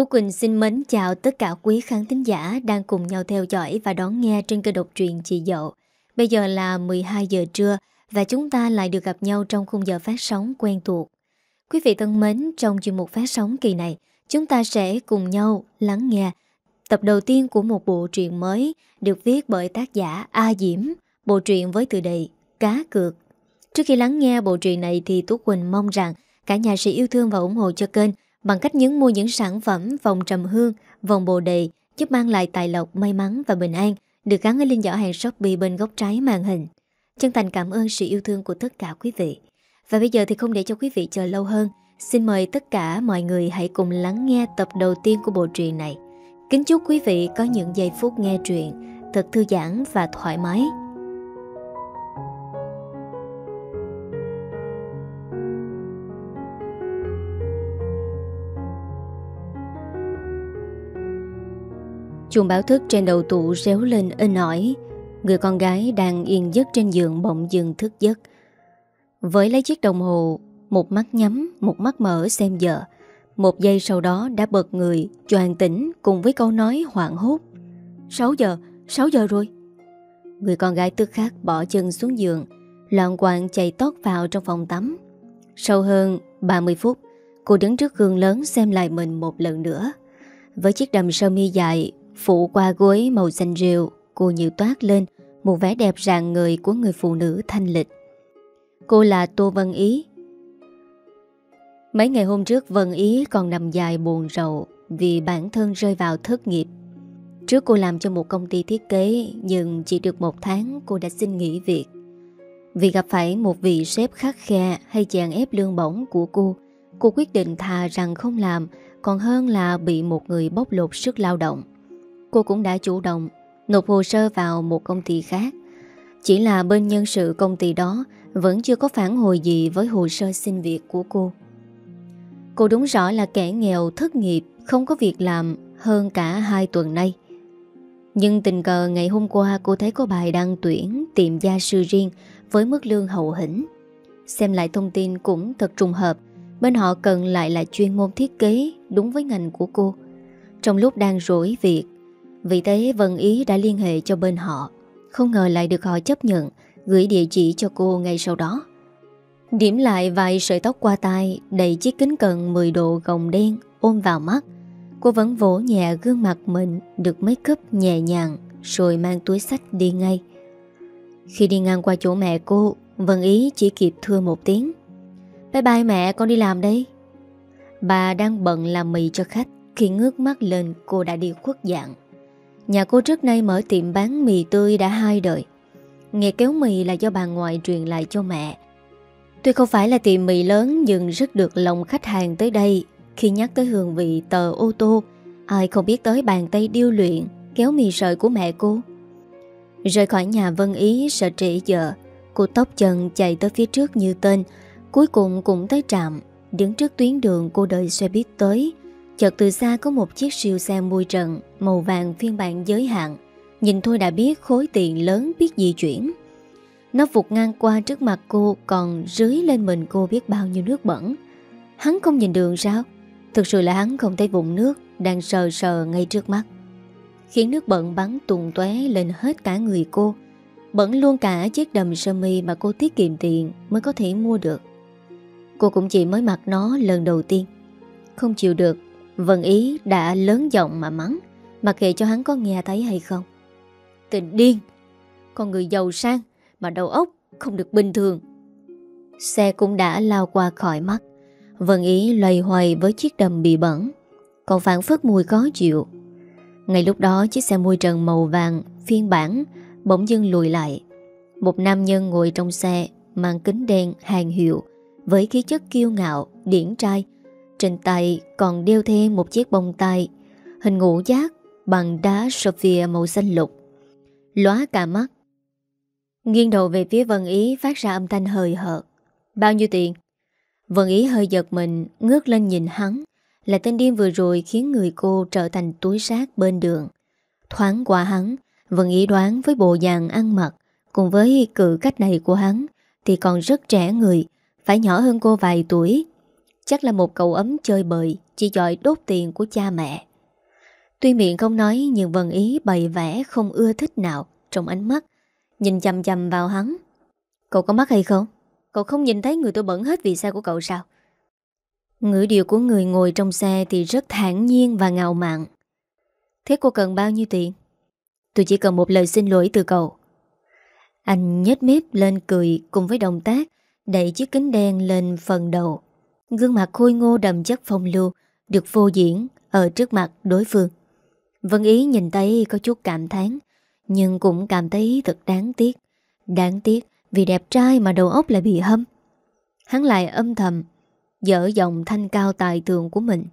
Tú Quỳnh xin mến chào tất cả quý khán thính giả đang cùng nhau theo dõi và đón nghe trên kênh độc truyện Chị Dậu. Bây giờ là 12 giờ trưa và chúng ta lại được gặp nhau trong khung giờ phát sóng quen thuộc. Quý vị thân mến, trong chuyên mục phát sóng kỳ này, chúng ta sẽ cùng nhau lắng nghe tập đầu tiên của một bộ truyện mới được viết bởi tác giả A Diễm, bộ truyện với tựa đề Cá Cược. Trước khi lắng nghe bộ truyện này thì Tú Quỳnh mong rằng cả nhà sẽ yêu thương và ủng hộ cho kênh bằng cách nhấn mua những sản phẩm vòng trầm hương, vòng bồ đề giúp mang lại tài lộc, may mắn và bình an được gắn ở link giỏ hàng Shopee bên góc trái màn hình. Chân thành cảm ơn sự yêu thương của tất cả quý vị. Và bây giờ thì không để cho quý vị chờ lâu hơn, xin mời tất cả mọi người hãy cùng lắng nghe tập đầu tiên của bộ truyện này. Kính chúc quý vị có những giây phút nghe truyện thật thư giãn và thoải mái. Chuông báo thức trên đầu tủ réo lên in ỏi. Người con gái đang yên giấc trên giường bỗng dừng thức giấc. Với lấy chiếc đồng hồ Một mắt nhắm, một mắt mở xem giờ. Một giây sau đó đã bật người Choàn tỉnh cùng với câu nói hoảng hốt. 6 giờ, 6 giờ rồi. Người con gái tức khắc bỏ chân xuống giường Loạn quạng chạy tót vào trong phòng tắm. Sau hơn 30 phút Cô đứng trước gương lớn xem lại mình một lần nữa. Với chiếc đầm sơ mi dài Phụ qua gối màu xanh rêu, Cô như toát lên Một vẻ đẹp rạng người của người phụ nữ thanh lịch. Cô là Tô Vân Ý. Mấy ngày hôm trước, Vân Ý còn nằm dài buồn rầu Vì bản thân rơi vào thất nghiệp. Trước cô làm cho một công ty thiết kế, Nhưng chỉ được một tháng cô đã xin nghỉ việc. Vì gặp phải một vị sếp khắc khe Hay chàng ép lương bổng của cô Cô quyết định thà rằng không làm, Còn hơn là bị một người bóc lột sức lao động. Cô cũng đã chủ động nộp hồ sơ vào một công ty khác. Chỉ là bên nhân sự công ty đó vẫn chưa có phản hồi gì với hồ sơ xin việc của cô. Cô đúng rõ là kẻ nghèo thất nghiệp, không có việc làm hơn cả hai tuần nay. Nhưng tình cờ ngày hôm qua cô thấy có bài đăng tuyển tiệm gia sư riêng với mức lương hậu hĩnh. Xem lại thông tin cũng thật trùng hợp, bên họ cần lại là chuyên môn thiết kế đúng với ngành của cô. Trong lúc đang rỗi việc, vì thế, Vân Ý đã liên hệ cho bên họ. Không ngờ lại được họ chấp nhận, Gửi địa chỉ cho cô ngay sau đó. Điểm lại vài sợi tóc qua tai, Đầy chiếc kính cận 10 độ gồng đen, Ôm vào mắt. Cô vẫn vỗ nhẹ gương mặt mình, Được make up nhẹ nhàng, Rồi mang túi sách đi ngay. Khi đi ngang qua chỗ mẹ cô, Vân Ý chỉ kịp thưa một tiếng. Bye bye mẹ, con đi làm đây. Bà đang bận làm mì cho khách, Khi ngước mắt lên, cô đã đi khuất dạng. Nhà cô trước nay mở tiệm bán mì tươi đã hai đời. Nghề kéo mì là do bà ngoại truyền lại cho mẹ. Tuy không phải là tiệm mì lớn, Nhưng rất được lòng khách hàng tới đây. Khi nhắc tới hương vị tờ ô tô, Ai không biết tới bàn tay điêu luyện, Kéo mì sợi của mẹ cô. Rời khỏi nhà Vân Ý, sợ trễ giờ, Cô tóc chân chạy tới phía trước như tên, Cuối cùng cũng tới trạm, Đứng trước tuyến đường cô đợi xe buýt tới. Chợt từ xa có một chiếc siêu xe mui trần, Màu vàng phiên bản giới hạn. Nhìn thôi đã biết khối tiền lớn biết di chuyển. Nó vụt ngang qua trước mặt cô, Còn rưới lên mình cô biết bao nhiêu nước bẩn. Hắn không nhìn đường sao? Thực sự là hắn không thấy vùng nước Đang sờ sờ ngay trước mắt. Khiến nước bẩn bắn tùng tóe lên hết cả người cô. Bẩn luôn cả chiếc đầm sơ mi Mà cô tiết kiệm tiền mới có thể mua được. Cô cũng chỉ mới mặc nó lần đầu tiên. Không chịu được Vân Ý đã lớn giọng mà mắng Mặc kệ cho hắn có nghe thấy hay không. Tình điên Con người giàu sang Mà đầu óc không được bình thường. Xe cũng đã lao qua khỏi mắt Vân Ý loay hoay với chiếc đầm bị bẩn Còn phản phất mùi khó chịu. Ngay lúc đó chiếc xe môi trần màu vàng Phiên bản Bỗng dưng lùi lại. Một nam nhân ngồi trong xe Mang kính đen hàng hiệu Với khí chất kiêu ngạo, điển trai trên tay còn đeo thêm một chiếc bông tai, Hình ngũ giác bằng đá Sophia màu xanh lục. Lóa cả mắt. Nghiêng đầu về phía Vân Ý phát ra âm thanh hơi hợt. Bao nhiêu tiền? Vân Ý hơi giật mình, Ngước lên nhìn hắn. Là tên điên vừa rồi khiến người cô trở thành túi xác bên đường. Thoáng qua hắn, Vân Ý đoán với bộ dạng ăn mặc, Cùng với cử cách này của hắn Thì còn rất trẻ người, Phải nhỏ hơn cô vài tuổi. Chắc là một cậu ấm chơi bời, Chỉ giỏi đốt tiền của cha mẹ Tuy miệng không nói, Nhưng Vân Ý bày vẽ không ưa thích nào, Trong ánh mắt, Nhìn chầm chầm vào hắn Cậu có mắt hay không? Cậu không nhìn thấy người tôi bẩn hết vì xe của cậu sao? Ngữ điệu của người ngồi trong xe thì rất thản nhiên và ngạo mạn. Thế cô cần bao nhiêu tiền? Tôi chỉ cần một lời xin lỗi từ cậu. Anh nhếch mép lên cười cùng với động tác, đẩy chiếc kính đen lên phần đầu. Gương mặt khôi ngô đầm chất phong lưu được vô diễn ở trước mặt đối phương. Vân Ý nhìn thấy có chút cảm thán, nhưng cũng cảm thấy thật đáng tiếc. Đáng tiếc vì đẹp trai mà đầu óc lại bị hâm. Hắn lại âm thầm, dở giọng thanh cao tài tường của mình.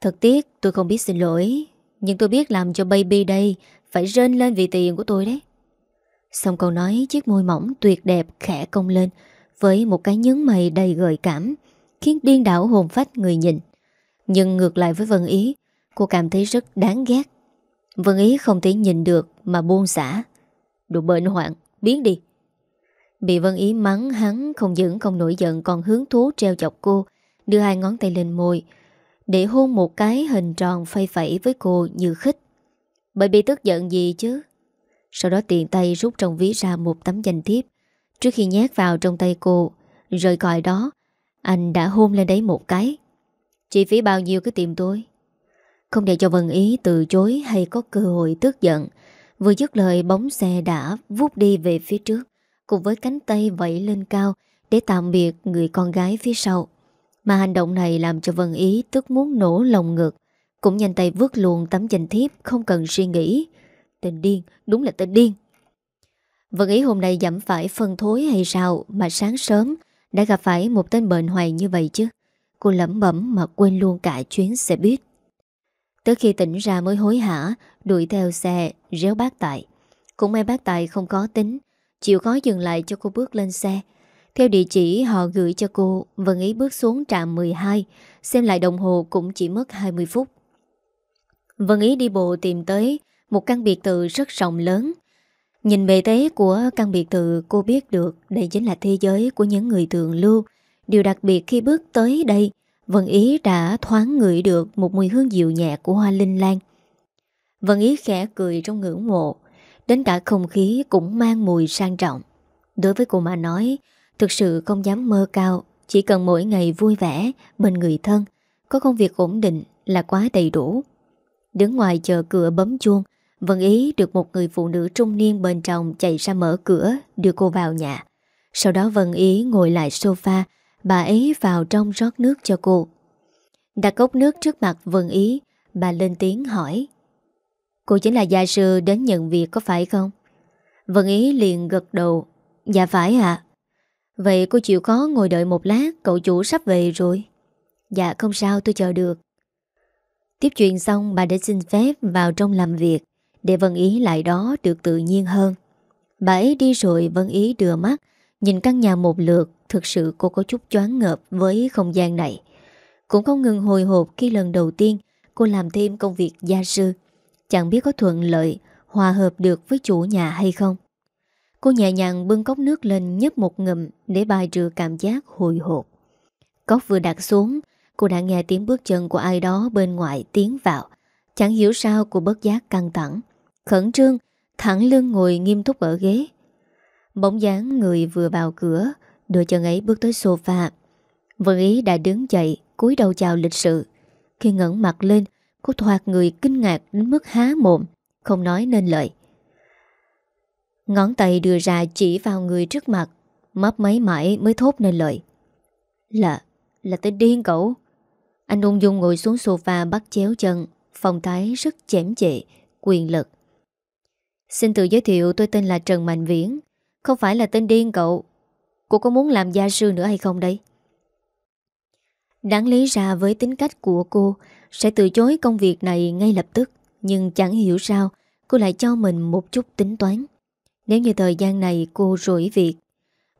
Thật tiếc, tôi không biết xin lỗi, Nhưng tôi biết làm cho baby đây Phải rên lên vì tiền của tôi đấy Xong câu nói, chiếc môi mỏng tuyệt đẹp khẽ cong lên với một cái nhấn mày đầy gợi cảm Khiến điên đảo hồn phách người nhìn. Nhưng ngược lại với Vân Ý Cô cảm thấy rất đáng ghét. Vân Ý không thể nhìn được Mà buông xả. Đồ bệnh hoạn, biến đi. Bị Vân Ý mắng hắn không những không nổi giận Còn hướng thú treo chọc cô Đưa hai ngón tay lên môi Để hôn một cái hình tròn phay phẩy với cô như khích. Bởi bị tức giận gì chứ? Sau đó tiện tay rút trong ví ra một tấm danh thiếp Trước khi nhét vào trong tay cô Rời còi đó Anh đã hôn lên đấy một cái. Chi phí bao nhiêu cứ tìm tôi. Không để cho Vân Ý từ chối Hay có cơ hội tức giận Vừa dứt lời bóng xe đã vút đi về phía trước Cùng với cánh tay vẫy lên cao Để tạm biệt người con gái phía sau. Mà hành động này làm cho Vân Ý Tức muốn nổ lòng ngực Cũng nhanh tay vứt luôn tấm danh thiếp Không cần suy nghĩ. Tên điên, đúng là tên điên. Vân Ý hôm nay dẫm phải phân thối hay sao Mà sáng sớm Đã gặp phải một tên bệnh hoài như vậy chứ? Cô lẩm bẩm mà quên luôn cả chuyến xe buýt. Tới khi tỉnh ra mới hối hả, Đuổi theo xe, réo bác tài. Cũng may bác tài không có tính, Chịu khó dừng lại cho cô bước lên xe. Theo địa chỉ họ gửi cho cô Vân Ý bước xuống trạm 12 Xem lại đồng hồ cũng chỉ mất 20 phút. Vân Ý đi bộ tìm tới Một căn biệt thự rất rộng lớn Nhìn bề tế của căn biệt thự, Cô biết được đây chính là thế giới Của những người thượng lưu. Điều đặc biệt khi bước tới đây, Vân Ý đã thoáng ngửi được Một mùi hương dịu nhẹ của hoa linh lan. Vân Ý khẽ cười trong ngưỡng mộ, Đến cả không khí cũng mang mùi sang trọng. Đối với cô mà nói, Thực sự không dám mơ cao, Chỉ cần mỗi ngày vui vẻ Bên người thân, Có công việc ổn định là quá đầy đủ. Đứng ngoài chờ cửa bấm chuông Vân Ý được một người phụ nữ trung niên bên trong chạy ra mở cửa đưa cô vào nhà. Sau đó Vân Ý ngồi lại sofa, bà ấy vào trong rót nước cho cô. Đặt cốc nước trước mặt Vân Ý, bà lên tiếng hỏi. Cô chính là gia sư đến nhận việc có phải không? Vân Ý liền gật đầu Dạ phải ạ Vậy cô chịu khó ngồi đợi một lát Cậu chủ sắp về rồi Dạ không sao tôi chờ được Tiếp chuyện xong bà đã xin phép vào trong làm việc để Vân Ý lại đó được tự nhiên hơn. Bà ấy đi rồi Vân Ý đưa mắt, Nhìn căn nhà một lượt, Thực sự cô có chút choáng ngợp với không gian này. Cũng không ngừng hồi hộp khi lần đầu tiên Cô làm thêm công việc gia sư. Chẳng biết có thuận lợi, Hòa hợp được với chủ nhà hay không. Cô nhẹ nhàng bưng cốc nước lên nhấp một ngụm Để bài trừ cảm giác hồi hộp. Cốc vừa đặt xuống, Cô đã nghe tiếng bước chân của ai đó bên ngoài tiến vào. Chẳng hiểu sao cô bất giác căng thẳng. Khẩn trương, Thẳng lưng ngồi nghiêm túc ở ghế. Bóng dáng người vừa vào cửa, Đôi chân ấy bước tới sofa. Vân Ý đã đứng dậy, cúi đầu chào lịch sự. Khi ngẩn mặt lên, Cô thoạt người kinh ngạc đến mức há mồm, Không nói nên lời. Ngón tay đưa ra chỉ vào người trước mặt, Mấp mấy mãi mới thốt nên lời. Là Là tên điên cậu. Anh ung dung ngồi xuống sofa bắt chéo chân, Phong thái rất chém chệ, Quyền lực. Xin tự giới thiệu, tôi tên là Trần Mạnh Viễn. Không phải là tên điên cậu. Cô có muốn làm gia sư nữa hay không đấy Đáng lý ra với tính cách của cô, Sẽ từ chối công việc này ngay lập tức, Nhưng chẳng hiểu sao Cô lại cho mình một chút tính toán. Nếu như thời gian này cô rủi việc,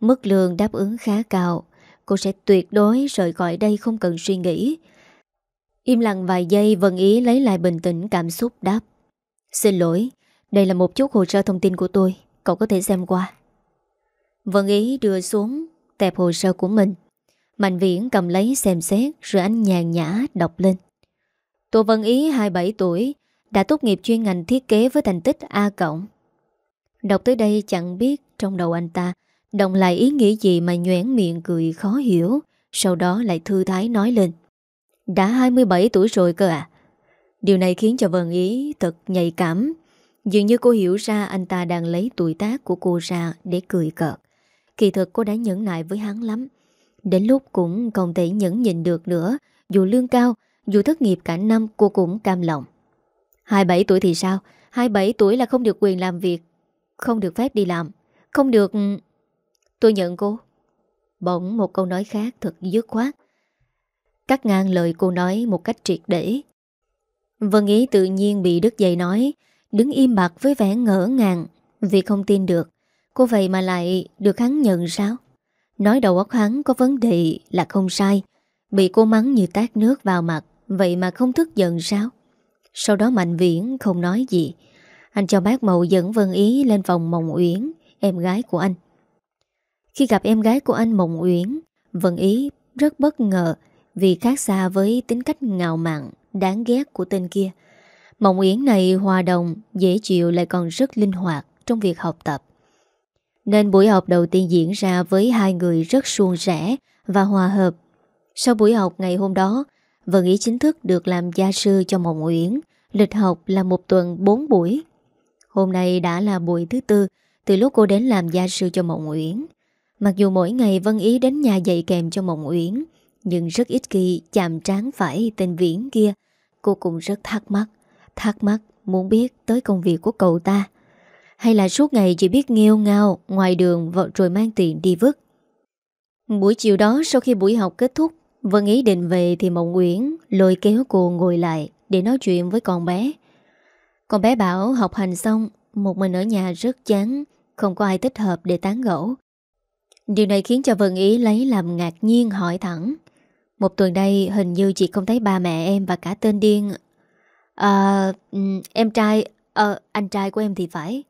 Mức lương đáp ứng khá cao, Cô sẽ tuyệt đối rời khỏi đây không cần suy nghĩ. Im lặng vài giây, Vân Ý lấy lại bình tĩnh cảm xúc đáp. Xin lỗi đây là một chút hồ sơ thông tin của tôi, Cậu có thể xem qua. Vân Ý đưa xuống Tẹp hồ sơ của mình. Mạnh Viễn cầm lấy xem xét Rồi anh nhàn nhã đọc lên. Tô Vân Ý 27 tuổi, Đã tốt nghiệp chuyên ngành thiết kế với thành tích A cộng. Đọc tới đây chẳng biết Trong đầu anh ta Đồng lại ý nghĩ gì mà nhoảng miệng cười khó hiểu, Sau đó lại thư thái nói lên. Đã 27 tuổi rồi cơ à? Điều này khiến cho Vân Ý thật nhạy cảm. Dường như cô hiểu ra anh ta đang lấy tuổi tác của cô ra để cười cợt. Kỳ thực cô đã nhẫn nại với hắn lắm. Đến lúc cũng không thể nhẫn nhịn được nữa, Dù lương cao, Dù thất nghiệp cả năm, cô cũng cam lòng. 27 tuổi thì sao? 27 tuổi là không được quyền làm việc, Không được phép đi làm, Không được Tôi nhận cô. Bỗng một câu nói khác thật dứt khoát. Cắt ngang lời cô nói một cách triệt để. Vân Ý tự nhiên bị đứt dây nói Đứng im bặt với vẻ ngỡ ngàng Vì không tin được. Cô vậy mà lại được hắn nhận sao? Nói đầu óc hắn có vấn đề là không sai. Bị cô mắng như tát nước vào mặt, Vậy mà không thức giận sao? Sau đó Mạnh Viễn không nói gì. Anh cho bác Mậu dẫn Vân Ý lên phòng Mộng Uyển, Em gái của anh. Khi gặp em gái của anh Mộng Uyển, Vân Ý rất bất ngờ Vì khác xa với tính cách ngạo mạn, Đáng ghét của tên kia. Mộng Uyển này hòa đồng Dễ chịu lại còn rất linh hoạt Trong việc học tập nên buổi học đầu tiên diễn ra với hai người rất suôn sẻ và hòa hợp. Sau buổi học ngày hôm đó, Vân Ý chính thức được làm gia sư cho Mộng Uyển. Lịch học là một tuần 4 buổi. Hôm nay đã là buổi thứ tư từ lúc cô đến làm gia sư cho Mộng Uyển. Mặc dù mỗi ngày Vân Ý đến nhà dạy kèm cho Mộng Uyển, nhưng rất ít khi chạm trán phải tên Viễn kia. Cô cũng rất thắc mắc, thắc mắc muốn biết tới công việc của cậu ta. Hay là suốt ngày chỉ biết nghêu ngao Ngoài đường rồi mang tiền đi vứt Buổi chiều đó sau khi buổi học kết thúc Vân ý định về thì Mộng Nguyễn lôi kéo cô ngồi lại để nói chuyện với con bé. Con bé bảo học hành xong, một mình ở nhà rất chán, không có ai thích hợp để tán gẫu. Điều này khiến cho Vân Ý lấy làm ngạc nhiên hỏi thẳng. Một tuần đây hình như chị không thấy ba mẹ em và cả tên điên. À, em trai, à, anh trai của em thì phải.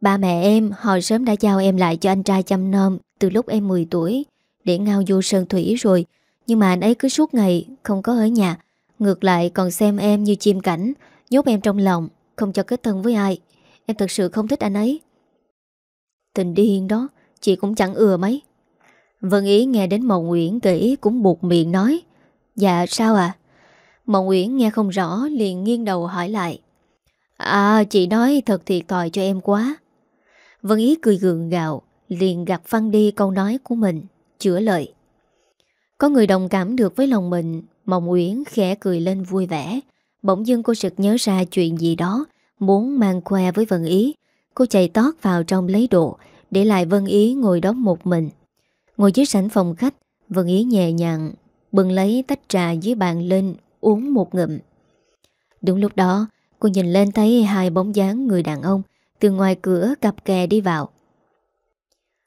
Ba mẹ em hồi sớm đã giao em lại cho anh trai chăm nom từ lúc em 10 tuổi để ngao vô sơn thủy rồi. Nhưng mà anh ấy cứ suốt ngày không có ở nhà. Ngược lại còn xem em như chim cảnh, nhốt em trong lòng, không cho kết thân với ai. Em thật sự không thích anh ấy. Tình điên đó, chị cũng chẳng ưa mấy. Vân Ý nghe đến Mậu Nguyễn kể cũng buộc miệng nói. Dạ sao à? Mộng Nguyễn nghe không rõ, liền nghiêng đầu hỏi lại. À chị nói thật thiệt thòi cho em quá. Vân Ý cười gượng gạo, Liền gặt phăng đi câu nói của mình, Chữa lời. Có người đồng cảm được với lòng mình Mộng Uyển khẽ cười lên vui vẻ. Bỗng dưng cô sực nhớ ra chuyện gì đó, Muốn mang khoe với Vân Ý. Cô chạy tót vào trong lấy đồ, Để lại Vân Ý ngồi đó một mình. Ngồi dưới sảnh phòng khách, Vân Ý nhẹ nhàng Bừng lấy tách trà dưới bàn lên Uống một ngụm. Đúng lúc đó, cô nhìn lên thấy hai bóng dáng người đàn ông từ ngoài cửa cặp kè đi vào.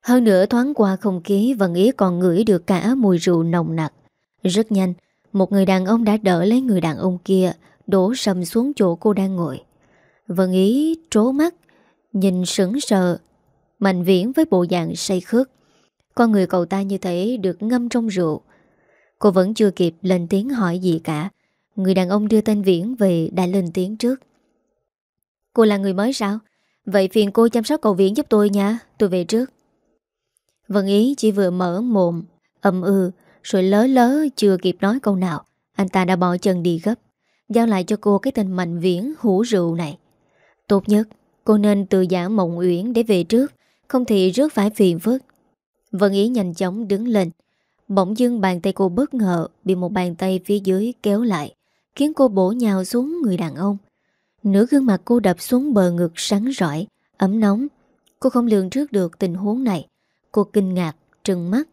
Hơn nữa thoáng qua không khí Vân Ý còn ngửi được cả mùi rượu nồng nặc. Rất nhanh, Một người đàn ông đã đỡ lấy người đàn ông kia, Đổ sầm xuống chỗ cô đang ngồi. Vân Ý trố mắt, Nhìn sững sờ, Mạnh viễn với bộ dạng say khước. Con người cậu ta như thế được ngâm trong rượu. Cô vẫn chưa kịp lên tiếng hỏi gì cả. Người đàn ông đưa tên Viễn về đã lên tiếng trước. Cô là người mới sao? Vậy phiền cô chăm sóc cậu Viễn giúp tôi nha, Tôi về trước. Vân Ý, chỉ vừa mở mồm Âm ư ừ, Rồi lớ lớ, chưa kịp nói câu nào, Anh ta đã bỏ chân đi gấp, Giao lại cho cô cái tên Mạnh Viễn hủ rượu này. Tốt nhất, Cô nên từ giả mộng uyển để về trước, Không thì rước phải phiền phức. Vân Ý nhanh chóng đứng lên, Bỗng dưng bàn tay cô bất ngờ Bị một bàn tay phía dưới kéo lại. Khiến cô bổ nhào xuống người đàn ông Nửa gương mặt cô đập xuống bờ ngực sáng rõi, ấm nóng. Cô không lường trước được tình huống này. Cô kinh ngạc, trừng mắt.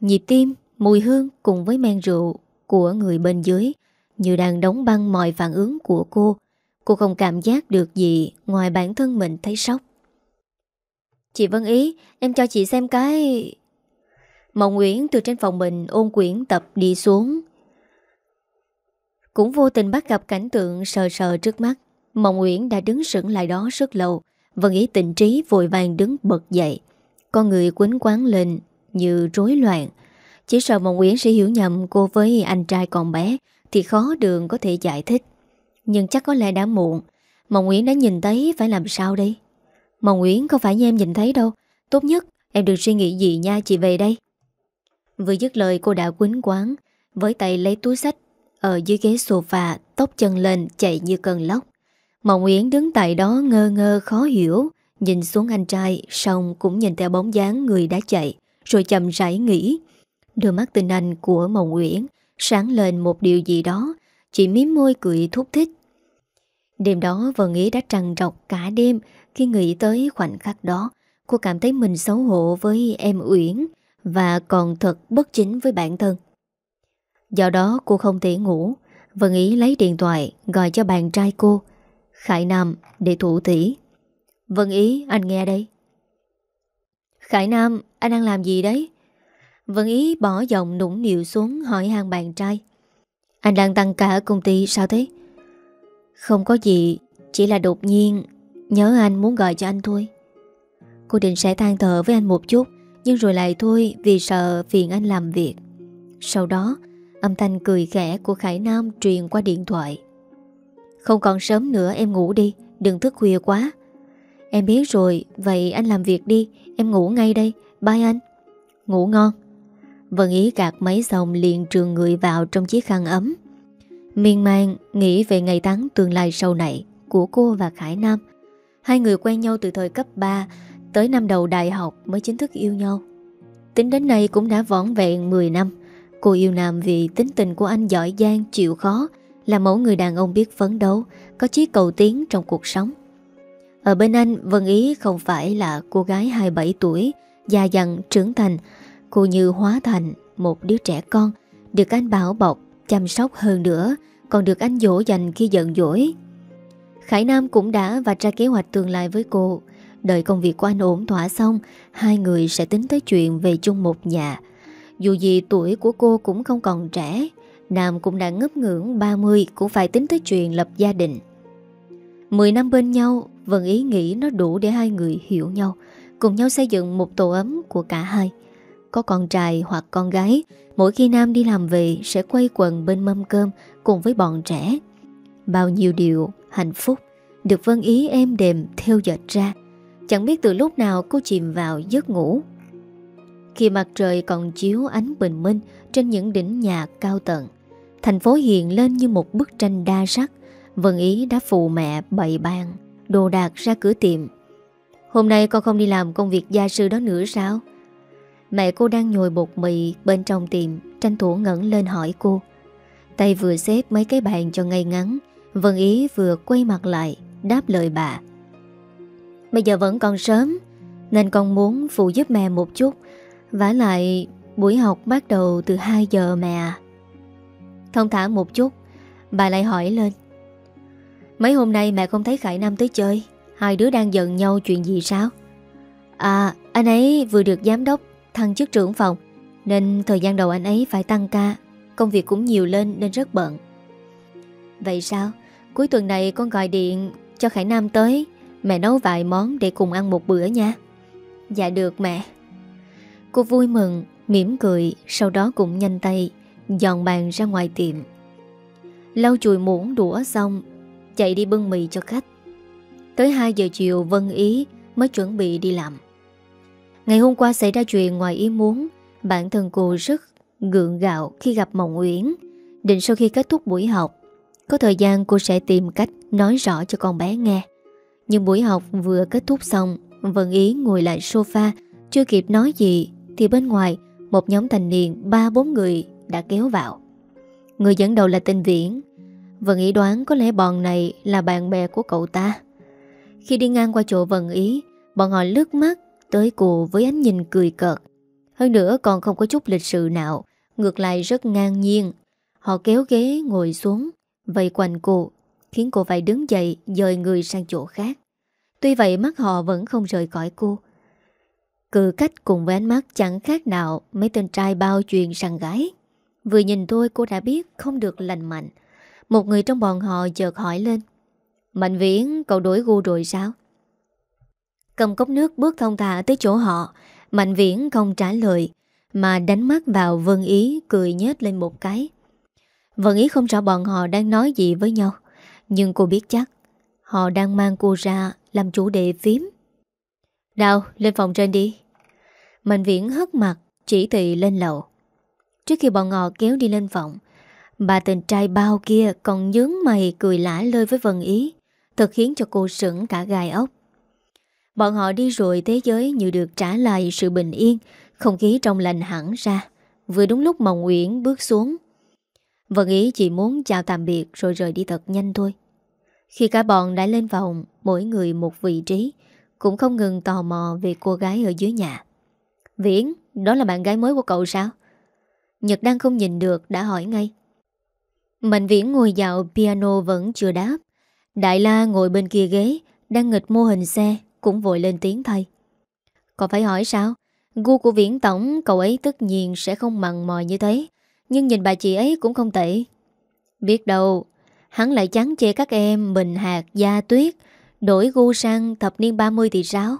Nhịp tim, mùi hương cùng với men rượu của người bên dưới như đang đóng băng mọi phản ứng của cô. Cô không cảm giác được gì ngoài bản thân mình thấy sốc. Chị Vân Ý, em cho chị xem cái... Mộng Nguyễn từ trên phòng mình ôn quyển tập đi xuống cũng vô tình bắt gặp cảnh tượng sờ sờ trước mắt Mộng Nguyễn đã đứng sững lại đó rất lâu và nghĩ tình trí vội vàng đứng bật dậy Con người quấn quán lên như rối loạn. Chỉ sợ Mộng Nguyễn sẽ hiểu nhầm cô với anh trai còn bé thì khó đường có thể giải thích. Nhưng chắc có lẽ đã muộn. Mộng Nguyễn đã nhìn thấy phải làm sao đây? Mộng Nguyễn không phải như em nhìn thấy đâu. Tốt nhất em đừng suy nghĩ gì nha, chị về đây. Vừa dứt lời cô đã quýnh quán, với tay lấy túi sách ở dưới ghế sofa, tóc chân lên chạy như cơn lốc. Mộng Yến đứng tại đó ngơ ngơ khó hiểu, nhìn xuống anh trai, xong cũng nhìn theo bóng dáng người đã chạy, rồi chậm rãi nghĩ. Đôi mắt tình anh của Mộng Uyển sáng lên một điều gì đó, chỉ miếm môi cười thúc thích. Đêm đó Vân Ý đã trằn trọc cả đêm khi nghĩ tới khoảnh khắc đó. Cô cảm thấy mình xấu hổ với em Uyển và còn thật bất chính với bản thân. Do đó cô không thể ngủ. Vân Ý lấy điện thoại, Gọi cho bạn trai cô, Khải Nam, để thủ tỷ Vân Ý, anh nghe đây. Khải Nam, anh đang làm gì đấy? Vân Ý bỏ giọng nũng nịu xuống hỏi hàng bạn trai. Anh đang tăng cả công ty, sao thế? Không có gì, Chỉ là đột nhiên, Nhớ anh muốn gọi cho anh thôi. Cô định sẽ than thở với anh một chút, Nhưng rồi lại thôi Vì sợ phiền anh làm việc. Sau đó Âm thanh cười khẽ của Khải Nam truyền qua điện thoại. Không còn sớm nữa, em ngủ đi, Đừng thức khuya quá. Em biết rồi, Vậy anh làm việc đi, Em ngủ ngay đây. Bye anh. Ngủ ngon. Vân Ý gạt máy xong liền trường người vào trong chiếc khăn ấm. Miên man nghĩ về ngày tháng tương lai sau này Của cô và Khải Nam. Hai người quen nhau từ thời cấp 3 Tới năm đầu đại học mới chính thức yêu nhau. Tính đến nay cũng đã võn vẹn 10 năm. Cô yêu Nam vì tính tình của anh giỏi giang, chịu khó, là mẫu người đàn ông biết phấn đấu, có chí cầu tiến trong cuộc sống. Ở bên anh, Vân Ý không phải là cô gái 27 tuổi, già dặn, trưởng thành. Cô như hóa thành một đứa trẻ con, được anh bảo bọc, chăm sóc hơn nữa, còn được anh dỗ dành khi giận dỗi. Khải Nam cũng đã vạch ra kế hoạch tương lai với cô. Đợi công việc của anh ổn thỏa xong, hai người sẽ tính tới chuyện về chung một nhà. Dù gì tuổi của cô cũng không còn trẻ, Nam cũng đã ngấp ngưỡng 30 Cũng phải tính tới chuyện lập gia đình. 10 năm bên nhau Vân ý nghĩ nó đủ để hai người hiểu nhau, Cùng nhau xây dựng một tổ ấm của cả hai. Có con trai hoặc con gái, Mỗi khi Nam đi làm về Sẽ quay quần bên mâm cơm Cùng với bọn trẻ. Bao nhiêu điều hạnh phúc Được Vân ý êm đềm theo dệt ra. Chẳng biết từ lúc nào cô chìm vào giấc ngủ khi mặt trời còn chiếu ánh bình minh trên những đỉnh nhà cao tầng. Thành phố hiện lên như một bức tranh đa sắc. Vân Ý đã phụ mẹ bày bàn, đồ đạc ra cửa tiệm. Hôm nay con không đi làm công việc gia sư đó nữa sao? Mẹ cô đang nhồi bột mì bên trong tiệm, tranh thủ ngẩn lên hỏi cô. Tay vừa xếp mấy cái bàn cho ngay ngắn, Vân Ý vừa quay mặt lại, đáp lời bà. Bây giờ vẫn còn sớm, nên con muốn phụ giúp mẹ một chút vả lại, buổi học bắt đầu từ 2 giờ mẹ Thông thả một chút, Bà lại hỏi lên. Mấy hôm nay mẹ không thấy Khải Nam tới chơi, Hai đứa đang giận nhau chuyện gì sao? À anh ấy vừa được giám đốc, Thăng chức trưởng phòng, Nên thời gian đầu anh ấy phải tăng ca, Công việc cũng nhiều lên nên rất bận. Vậy sao? Cuối tuần này con gọi điện cho Khải Nam tới, Mẹ nấu vài món để cùng ăn một bữa nha. Dạ được mẹ. Cô vui mừng, mỉm cười, sau đó cũng nhanh tay, dọn bàn ra ngoài tiệm. Lau chùi muỗng đũa xong, chạy đi bưng mì cho khách. Tới 2 giờ chiều Vân Ý mới chuẩn bị đi làm. Ngày hôm qua xảy ra chuyện ngoài ý muốn, bản thân cô rất gượng gạo khi gặp Mộng Uyển. Định sau khi kết thúc buổi học, có thời gian cô sẽ tìm cách nói rõ cho con bé nghe. Nhưng buổi học vừa kết thúc xong, Vân Ý ngồi lại sofa, chưa kịp nói gì thì bên ngoài, Một nhóm thanh niên, ba, bốn người đã kéo vào. Người dẫn đầu là tên Viễn. Vân Ý đoán có lẽ bọn này Là bạn bè của cậu ta. Khi đi ngang qua chỗ Vân Ý, Bọn họ lướt mắt tới cô với ánh nhìn cười cợt. Hơn nữa còn không có chút lịch sự nào, Ngược lại rất ngang nhiên. Họ kéo ghế ngồi xuống, Vây quanh cô, Khiến cô phải đứng dậy dời người sang chỗ khác. Tuy vậy mắt họ vẫn không rời khỏi cô Cự cách cùng với ánh mắt chẳng khác nào mấy tên trai bao chuyện săn gái. Vừa nhìn tôi, cô đã biết không được lành mạnh. Một người trong bọn họ chợt hỏi lên. Mạnh viễn, cậu đổi gu rồi sao? Cầm cốc nước bước thông thả tới chỗ họ. Mạnh viễn không trả lời. Mà đánh mắt vào Vân Ý, cười nhếch lên một cái Vân Ý không rõ bọn họ đang nói gì với nhau, Nhưng cô biết chắc, Họ đang mang cô ra làm chủ đề phím Nào, lên phòng trên đi Mạnh viễn hất mặt, Chỉ thị lên lầu. Trước khi bọn họ kéo đi lên phòng, Bà tình trai bao kia còn nhướng mày cười lã lơi với Vân Ý, Thật khiến cho cô sững cả gai ốc. Bọn họ đi rồi thế giới như được trả lại sự bình yên, Không khí trong lành hẳn ra, Vừa đúng lúc Mộng Nguyễn bước xuống. Vân Ý chỉ muốn chào tạm biệt rồi rời đi thật nhanh thôi. Khi cả bọn đã lên phòng, Mỗi người một vị trí, Cũng không ngừng tò mò về cô gái ở dưới nhà. Viễn, đó là bạn gái mới của cậu sao? Nhật đang không nhìn được đã hỏi ngay. Mạnh Viễn ngồi dạo piano vẫn chưa đáp. Đại La ngồi bên kia ghế Đang nghịch mô hình xe Cũng vội lên tiếng thay. Cậu phải hỏi sao? Gu của Viễn Tổng cậu ấy tất nhiên sẽ không mặn mòi như thế. Nhưng nhìn bà chị ấy cũng không tệ. Biết đâu Hắn lại chán chê các em Bình hạt, gia tuyết Đổi gu sang thập niên 30 thì sao?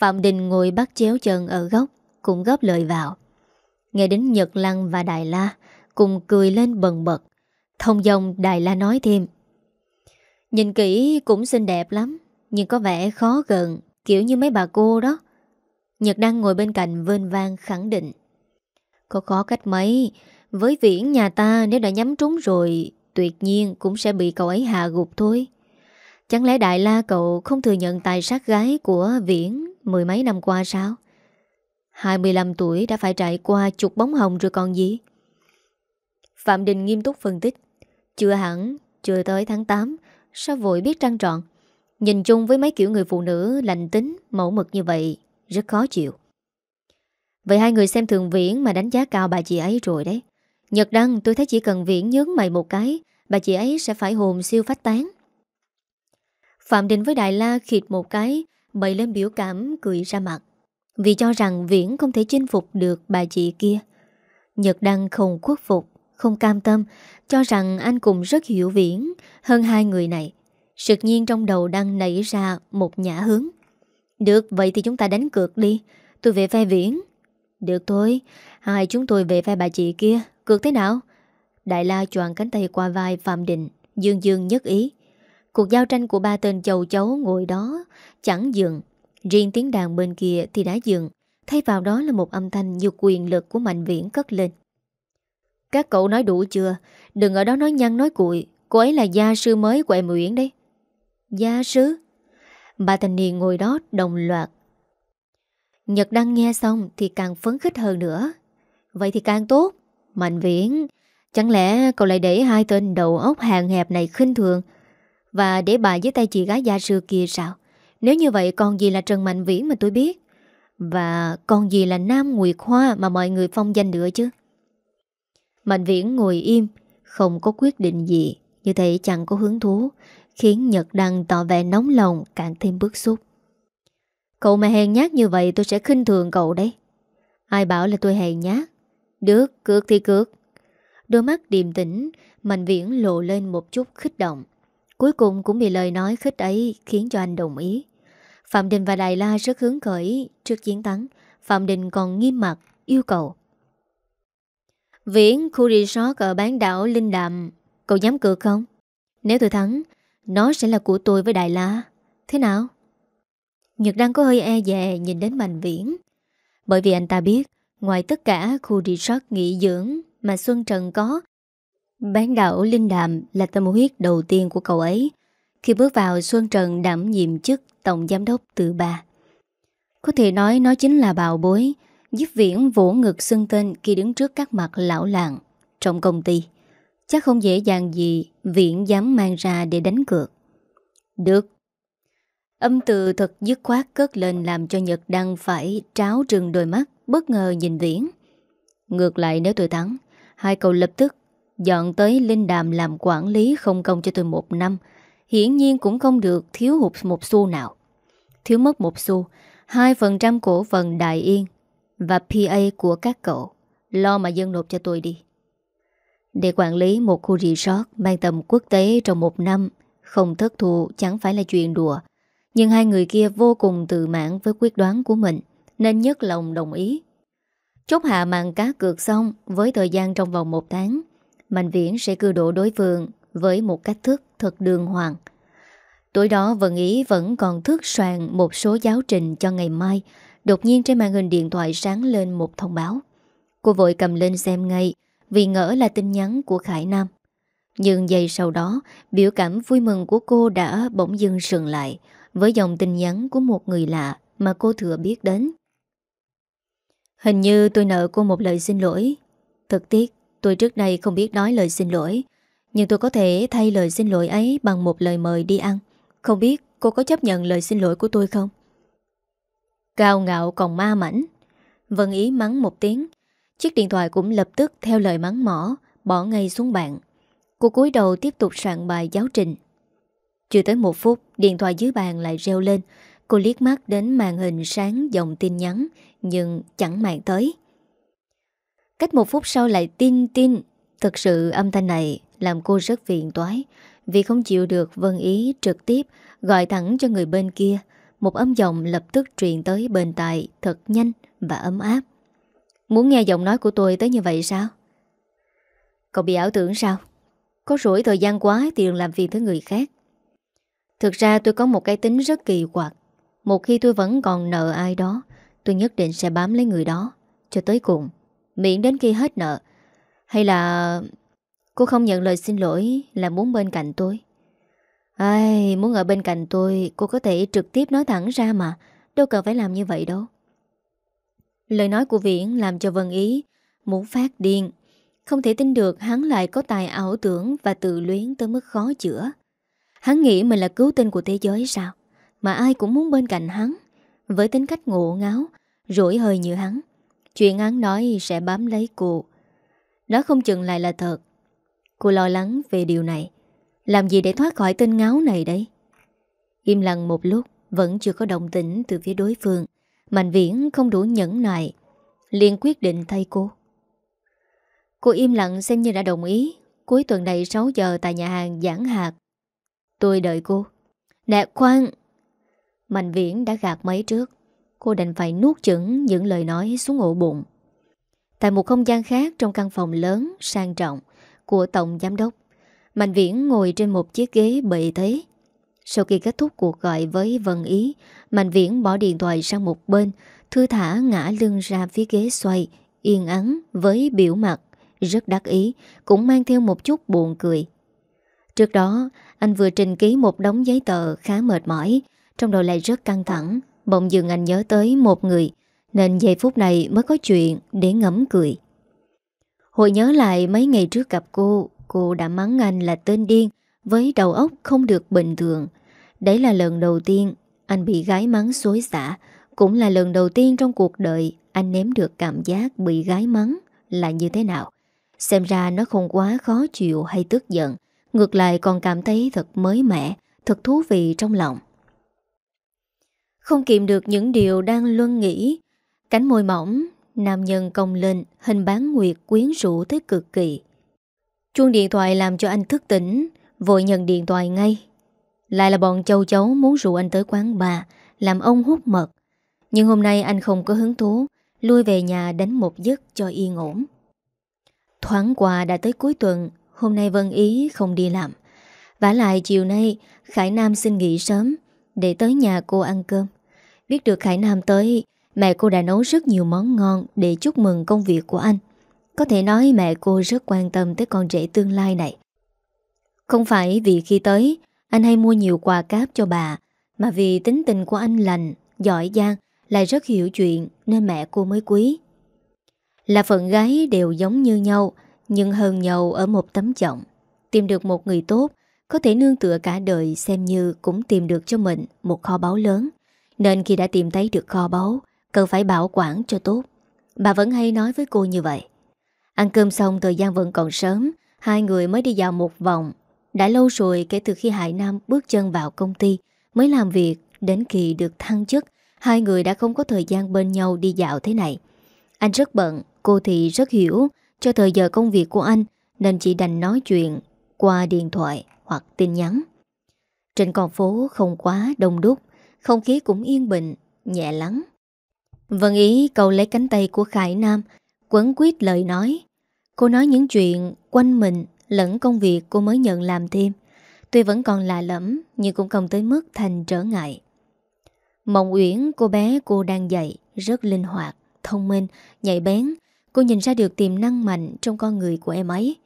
Phạm Đình ngồi bắt chéo chân ở góc, Cũng góp lời vào. Nghe đến Nhật Lăng và Đại La, Cùng cười lên bần bật. Thông dòng Đại La nói thêm. Nhìn kỹ cũng xinh đẹp lắm, Nhưng có vẻ khó gần, Kiểu như mấy bà cô đó. Nhật Đăng ngồi bên cạnh vên vang khẳng định. Có khó cách mấy, Với viễn nhà ta nếu đã nhắm trúng rồi, Tuyệt nhiên cũng sẽ bị cậu ấy hạ gục thôi. Chẳng lẽ Đại La cậu không thừa nhận tài sát gái của Viễn mười mấy năm qua sao? 25 tuổi đã phải trải qua chục bóng hồng rồi còn gì? Phạm Đình nghiêm túc phân tích. Chưa hẳn, chưa tới tháng 8 Sao vội biết trăng trọn? Nhìn chung với mấy kiểu người phụ nữ lành tính Mẫu mực như vậy Rất khó chịu. Vậy hai người xem thường Viễn mà đánh giá cao bà chị ấy rồi đấy. Nhật Đăng tôi thấy chỉ cần Viễn nhướng mày một cái Bà chị ấy sẽ phải hồn siêu phách tán. Phạm Đình với Đại La khịt một cái, Bày lên biểu cảm cười ra mặt. Vì cho rằng Viễn không thể chinh phục được bà chị kia. Nhật Đăng không khuất phục, Không cam tâm, Cho rằng anh cũng rất hiểu Viễn Hơn hai người này. Sực nhiên trong đầu đang nảy ra một nhã hướng. Được, vậy thì chúng ta đánh cược đi. Tôi về phe Viễn. Được thôi, Hai chúng tôi về phe bà chị kia. Cược thế nào? Đại La choàng cánh tay qua vai Phạm Định Dương dương nhất ý. Cuộc giao tranh của ba tên chầu chấu ngồi đó chẳng dừng. Riêng tiếng đàn bên kia thì đã dừng. Thay vào đó là một âm thanh như quyền lực của Mạnh Viễn cất lên. Các cậu nói đủ chưa? Đừng ở đó nói nhăn nói cuội. Cô ấy là gia sư mới của em Uyển đấy. Gia sư? Ba thanh niên ngồi đó đồng loạt. Nhật Đăng nghe xong thì càng phấn khích hơn nữa. Vậy thì càng tốt. Mạnh Viễn, chẳng lẽ cậu lại để hai tên đầu óc hàng hẹp này khinh thường và để bà với tay chị gái gia sư kia sao? Nếu như vậy còn gì là Trần Mạnh Viễn mà tôi biết? Và còn gì là Nam Nguyệt Hoa Mà mọi người phong danh nữa chứ? Mạnh Viễn ngồi im Không có quyết định gì. Như thế chẳng có hứng thú Khiến Nhật Đăng tỏ vẻ nóng lòng Càng thêm bức xúc. Cậu mà hèn nhát như vậy tôi sẽ khinh thường cậu đấy. Ai bảo là tôi hèn nhát? Được, cược thì cược. Đôi mắt điềm tĩnh Mạnh Viễn lộ lên một chút khích động. Cuối cùng cũng bị lời nói khích ấy khiến cho anh đồng ý. Phạm Đình và Đại La rất hứng khởi trước chiến thắng. Phạm Đình còn nghiêm mặt, yêu cầu. Viễn, khu resort ở bán đảo Linh Đạm, cậu dám cược không? Nếu tôi thắng, nó sẽ là của tôi với Đại La. Thế nào? Nhật đang có hơi e dè nhìn đến Mạnh Viễn. Bởi vì anh ta biết, ngoài tất cả khu resort nghỉ dưỡng mà Xuân Trần có, Bán đảo Linh đàm là tâm huyết đầu tiên của cậu ấy khi bước vào Xuân Trần đảm nhiệm chức Tổng Giám đốc từ ba. Có thể nói nó chính là bào bối giúp Viễn vỗ ngực xưng tên khi đứng trước các mặt lão làng trong công ty. Chắc không dễ dàng gì Viễn dám mang ra để đánh cược. Được. Âm từ thật dứt khoát cất lên làm cho Nhật Đăng phải tráo trừng đôi mắt bất ngờ nhìn Viễn. Ngược lại nếu tôi thắng, hai cậu lập tức Dọn tới Linh Đàm làm quản lý không công cho tôi một năm. Hiển nhiên cũng không được thiếu hụt một xu nào. Thiếu mất một xu 2% cổ phần Đại Yên Và PA của các cậu. Lo mà dân nộp cho tôi đi. Để quản lý một khu resort Mang tầm quốc tế trong một năm Không thất thù chẳng phải là chuyện đùa. Nhưng hai người kia vô cùng tự mãn Với quyết đoán của mình Nên nhất lòng đồng ý. Chốt hạ màn cá cược xong với thời gian trong vòng một tháng, Mạnh Viễn sẽ cư độ đối phương với một cách thức thật đường hoàng. Tối đó Vân Ý vẫn còn thức soạn một số giáo trình cho ngày mai, đột nhiên trên màn hình điện thoại sáng lên một thông báo. Cô vội cầm lên xem ngay vì ngỡ là tin nhắn của Khải Nam. Nhưng giây sau đó, biểu cảm vui mừng của cô đã bỗng dưng sừng lại với dòng tin nhắn của một người lạ mà cô thừa biết đến. Hình như tôi nợ cô một lời xin lỗi. Thực tiếc, tôi trước đây không biết nói lời xin lỗi. Nhưng tôi có thể thay lời xin lỗi ấy bằng một lời mời đi ăn. Không biết cô có chấp nhận lời xin lỗi của tôi không? Cao ngạo còn ma mảnh. Vân Ý mắng một tiếng. Chiếc điện thoại cũng lập tức theo lời mắng mỏ, bỏ ngay xuống bàn. Cô cúi đầu tiếp tục soạn bài giáo trình. Chưa tới một phút, điện thoại dưới bàn lại reo lên. Cô liếc mắt đến màn hình sáng dòng tin nhắn, nhưng chẳng mạng tới. Cách một phút sau lại tin tin. Thực sự âm thanh này làm cô rất phiền toái, vì không chịu được Vân Ý trực tiếp gọi thẳng cho người bên kia. Một âm giọng lập tức truyền tới bên tài thật nhanh và ấm áp. Muốn nghe giọng nói của tôi tới như vậy sao? Cậu bị ảo tưởng sao? Có rỗi thời gian quá thì đừng làm việc với người khác. Thực ra tôi có một cái tính rất kỳ quặc. Một khi tôi vẫn còn nợ ai đó, tôi nhất định sẽ bám lấy người đó, cho tới cùng. Miễn đến khi hết nợ. Hay là cô không nhận lời xin lỗi là muốn bên cạnh tôi. Ai, muốn ở bên cạnh tôi, cô có thể trực tiếp nói thẳng ra mà. Đâu cần phải làm như vậy đâu. Lời nói của Viễn làm cho Vân Ý muốn phát điên. Không thể tin được hắn lại có tài ảo tưởng và tự luyến tới mức khó chữa. Hắn nghĩ mình là cứu tinh của thế giới sao? Mà ai cũng muốn bên cạnh hắn. Với tính cách ngộ ngáo, rủi hơi như hắn. Chuyện án nói sẽ bám lấy cô. Nó không chừng lại là thật. Cô lo lắng về điều này. Làm gì để thoát khỏi tên ngáo này đấy? Im lặng một lúc, vẫn chưa có động tĩnh từ phía đối phương. Mạnh viễn không đủ nhẫn nại liền quyết định thay cô Cô im lặng xem như đã đồng ý Cuối tuần này 6 giờ tại nhà hàng giảng hạt Tôi đợi cô Nè khoan Mạnh viễn đã gạt máy trước Cô đành phải nuốt chửng những lời nói xuống ổ bụng Tại một không gian khác trong căn phòng lớn, sang trọng của Tổng Giám Đốc Mạnh Viễn ngồi trên một chiếc ghế bệ thế sau khi kết thúc cuộc gọi với Vân Ý, Mạnh Viễn bỏ điện thoại sang một bên, thư thả ngã lưng ra phía ghế xoay, yên ắng với biểu mặt, rất đắc ý, cũng mang theo một chút buồn cười. Trước đó, anh vừa trình ký một đống giấy tờ khá mệt mỏi, trong đầu lại rất căng thẳng, bỗng dừng anh nhớ tới một người, nên giây phút này mới có chuyện để ngấm cười. Hồi nhớ lại mấy ngày trước gặp cô, cô đã mắng anh là tên điên, với đầu óc không được bình thường. Đấy là lần đầu tiên anh bị gái mắng xối xả, cũng là lần đầu tiên trong cuộc đời anh nếm được cảm giác bị gái mắng là như thế nào. Xem ra nó không quá khó chịu hay tức giận, ngược lại còn cảm thấy thật mới mẻ, thật thú vị trong lòng. Không kìm được những điều đang luân nghĩ, cánh môi mỏng, nam nhân cong lên, hình bán nguyệt quyến rũ tới cực kỳ. Chuông điện thoại làm cho anh thức tỉnh, Vội nhận điện thoại ngay. Lại là bọn châu chấu muốn rủ anh tới quán bà Làm ông hút mật. Nhưng hôm nay anh không có hứng thú Lui về nhà đánh một giấc cho yên ổn. Thoáng qua đã tới cuối tuần Hôm nay Vân Ý không đi làm. Vả lại chiều nay Khải Nam xin nghỉ sớm. Để tới nhà cô ăn cơm. Biết được Khải Nam tới, Mẹ cô đã nấu rất nhiều món ngon Để chúc mừng công việc của anh. Có thể nói mẹ cô rất quan tâm tới con rể tương lai này. Không phải vì khi tới, Anh hay mua nhiều quà cáp cho bà, Mà vì tính tình của anh lành, Giỏi giang, Lại rất hiểu chuyện Nên mẹ cô mới quý. Là phận gái đều giống như nhau, Nhưng hơn nhau ở một tấm trọng Tìm được một người tốt có thể nương tựa cả đời Xem như cũng tìm được cho mình Một kho báu lớn. Nên khi đã tìm thấy được kho báu Cần phải bảo quản cho tốt. Bà vẫn hay nói với cô như vậy. Ăn cơm xong thời gian vẫn còn sớm Hai người mới đi dạo một vòng. Đã lâu rồi kể từ khi Hải Nam bước chân vào công ty mới làm việc đến khi được thăng chức, hai người đã không có thời gian bên nhau đi dạo thế này. Anh rất bận, cô thì rất hiểu. Cho thời giờ công việc của anh nên chỉ đành nói chuyện qua điện thoại hoặc tin nhắn. Trên con phố không quá đông đúc, không khí cũng yên bình, nhẹ lắng. Vân Ý cầu lấy cánh tay của Khải Nam Quấn quyết lời nói Cô nói những chuyện quanh mình Lẫn công việc cô mới nhận làm thêm Tuy vẫn còn lạ lẫm Nhưng cũng không tới mức thành trở ngại Mộng Uyển cô bé cô đang dạy Rất linh hoạt, thông minh, nhạy bén Cô nhìn ra được tiềm năng mạnh Trong con người của em ấy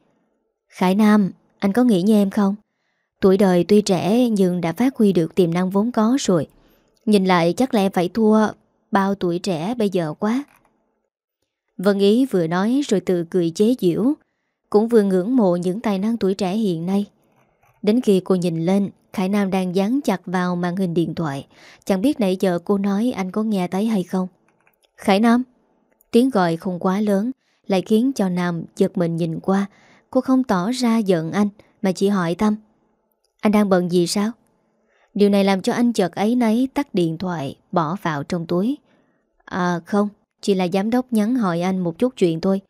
Khải Nam, anh có nghĩ như em không? Tuổi đời tuy trẻ nhưng đã phát huy được tiềm năng vốn có rồi. Nhìn lại chắc lẽ phải thua bao tuổi trẻ bây giờ quá. Vân Ý vừa nói rồi tự cười chế giễu, Cũng vừa ngưỡng mộ những tài năng tuổi trẻ hiện nay. Đến khi cô nhìn lên, Khải Nam đang dán chặt vào màn hình điện thoại. Chẳng biết nãy giờ cô nói anh có nghe thấy hay không? Khải Nam, Tiếng gọi không quá lớn, Lại khiến cho Nam giật mình nhìn qua. Cô không tỏ ra giận anh, Mà chỉ hỏi Tâm anh đang bận gì sao? Điều này làm cho anh chợt ấy nấy tắt điện thoại Bỏ vào trong túi. À không Chỉ là giám đốc nhắn hỏi anh một chút chuyện thôi.